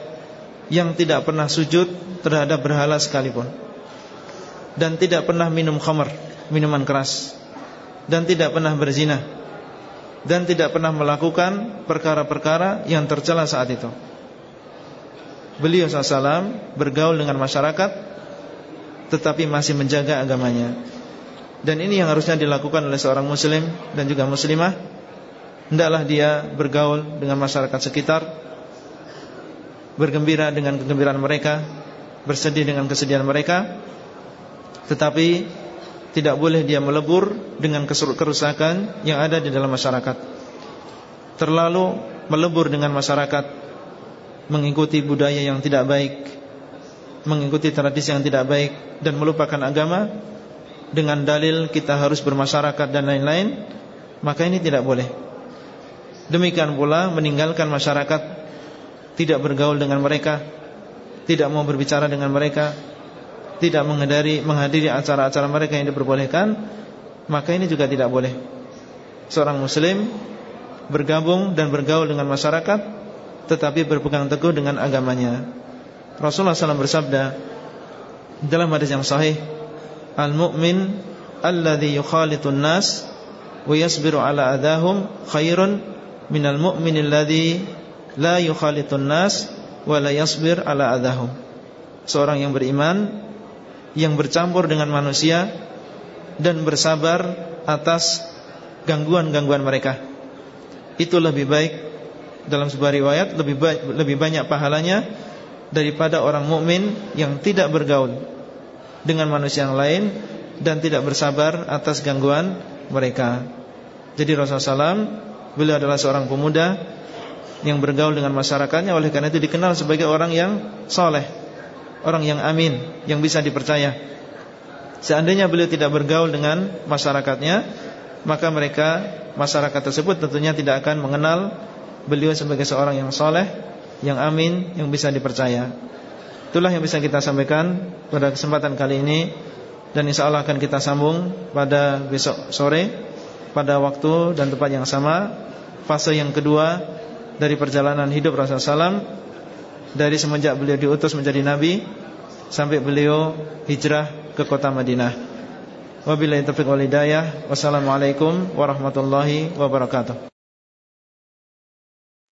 yang tidak pernah sujud terhadap berhala sekalipun dan tidak pernah minum khamar, minuman keras dan tidak pernah berzina dan tidak pernah melakukan perkara-perkara yang tercela saat itu. Beliau SAW bergaul dengan masyarakat tetapi masih menjaga agamanya. Dan ini yang harusnya dilakukan oleh seorang muslim dan juga muslimah. Hendaklah dia bergaul dengan masyarakat sekitar bergembira dengan kegembiraan mereka, bersedih dengan kesedihan mereka, tetapi tidak boleh dia melebur dengan kerusakan yang ada di dalam masyarakat. Terlalu melebur dengan masyarakat, mengikuti budaya yang tidak baik, mengikuti tradisi yang tidak baik dan melupakan agama dengan dalil kita harus bermasyarakat dan lain-lain, maka ini tidak boleh. Demikian pula meninggalkan masyarakat tidak bergaul dengan mereka, tidak mau berbicara dengan mereka, tidak menghadiri menghadiri acara-acara mereka yang diperbolehkan, maka ini juga tidak boleh. Seorang muslim bergabung dan bergaul dengan masyarakat tetapi berpegang teguh dengan agamanya. Rasulullah SAW bersabda dalam hadis yang sahih, "Al-mu'min alladhi yukhalitun nas wa yasbiru ala adahum khairun minal mu'min alladhi la yukhalitun nas wa la yasbir ala adahum. Seorang yang beriman yang bercampur dengan manusia dan bersabar atas gangguan-gangguan mereka. Itu lebih baik dalam sebuah riwayat lebih baik, lebih banyak pahalanya daripada orang mukmin yang tidak bergaul dengan manusia yang lain dan tidak bersabar atas gangguan mereka. Jadi Rasulullah SAW beliau adalah seorang pemuda yang bergaul dengan masyarakatnya oleh karena itu dikenal sebagai orang yang soleh orang yang amin yang bisa dipercaya seandainya beliau tidak bergaul dengan masyarakatnya maka mereka masyarakat tersebut tentunya tidak akan mengenal beliau sebagai seorang yang soleh yang amin yang bisa dipercaya itulah yang bisa kita sampaikan pada kesempatan kali ini dan insya Allah akan kita sambung pada besok sore pada waktu dan tempat yang sama fase yang kedua dari perjalanan hidup Rasulullah SAW dari semenjak beliau diutus menjadi nabi sampai beliau hijrah ke kota Madinah. Wabillahi taufiq wal hidayah. Wassalamualaikum warahmatullahi wabarakatuh.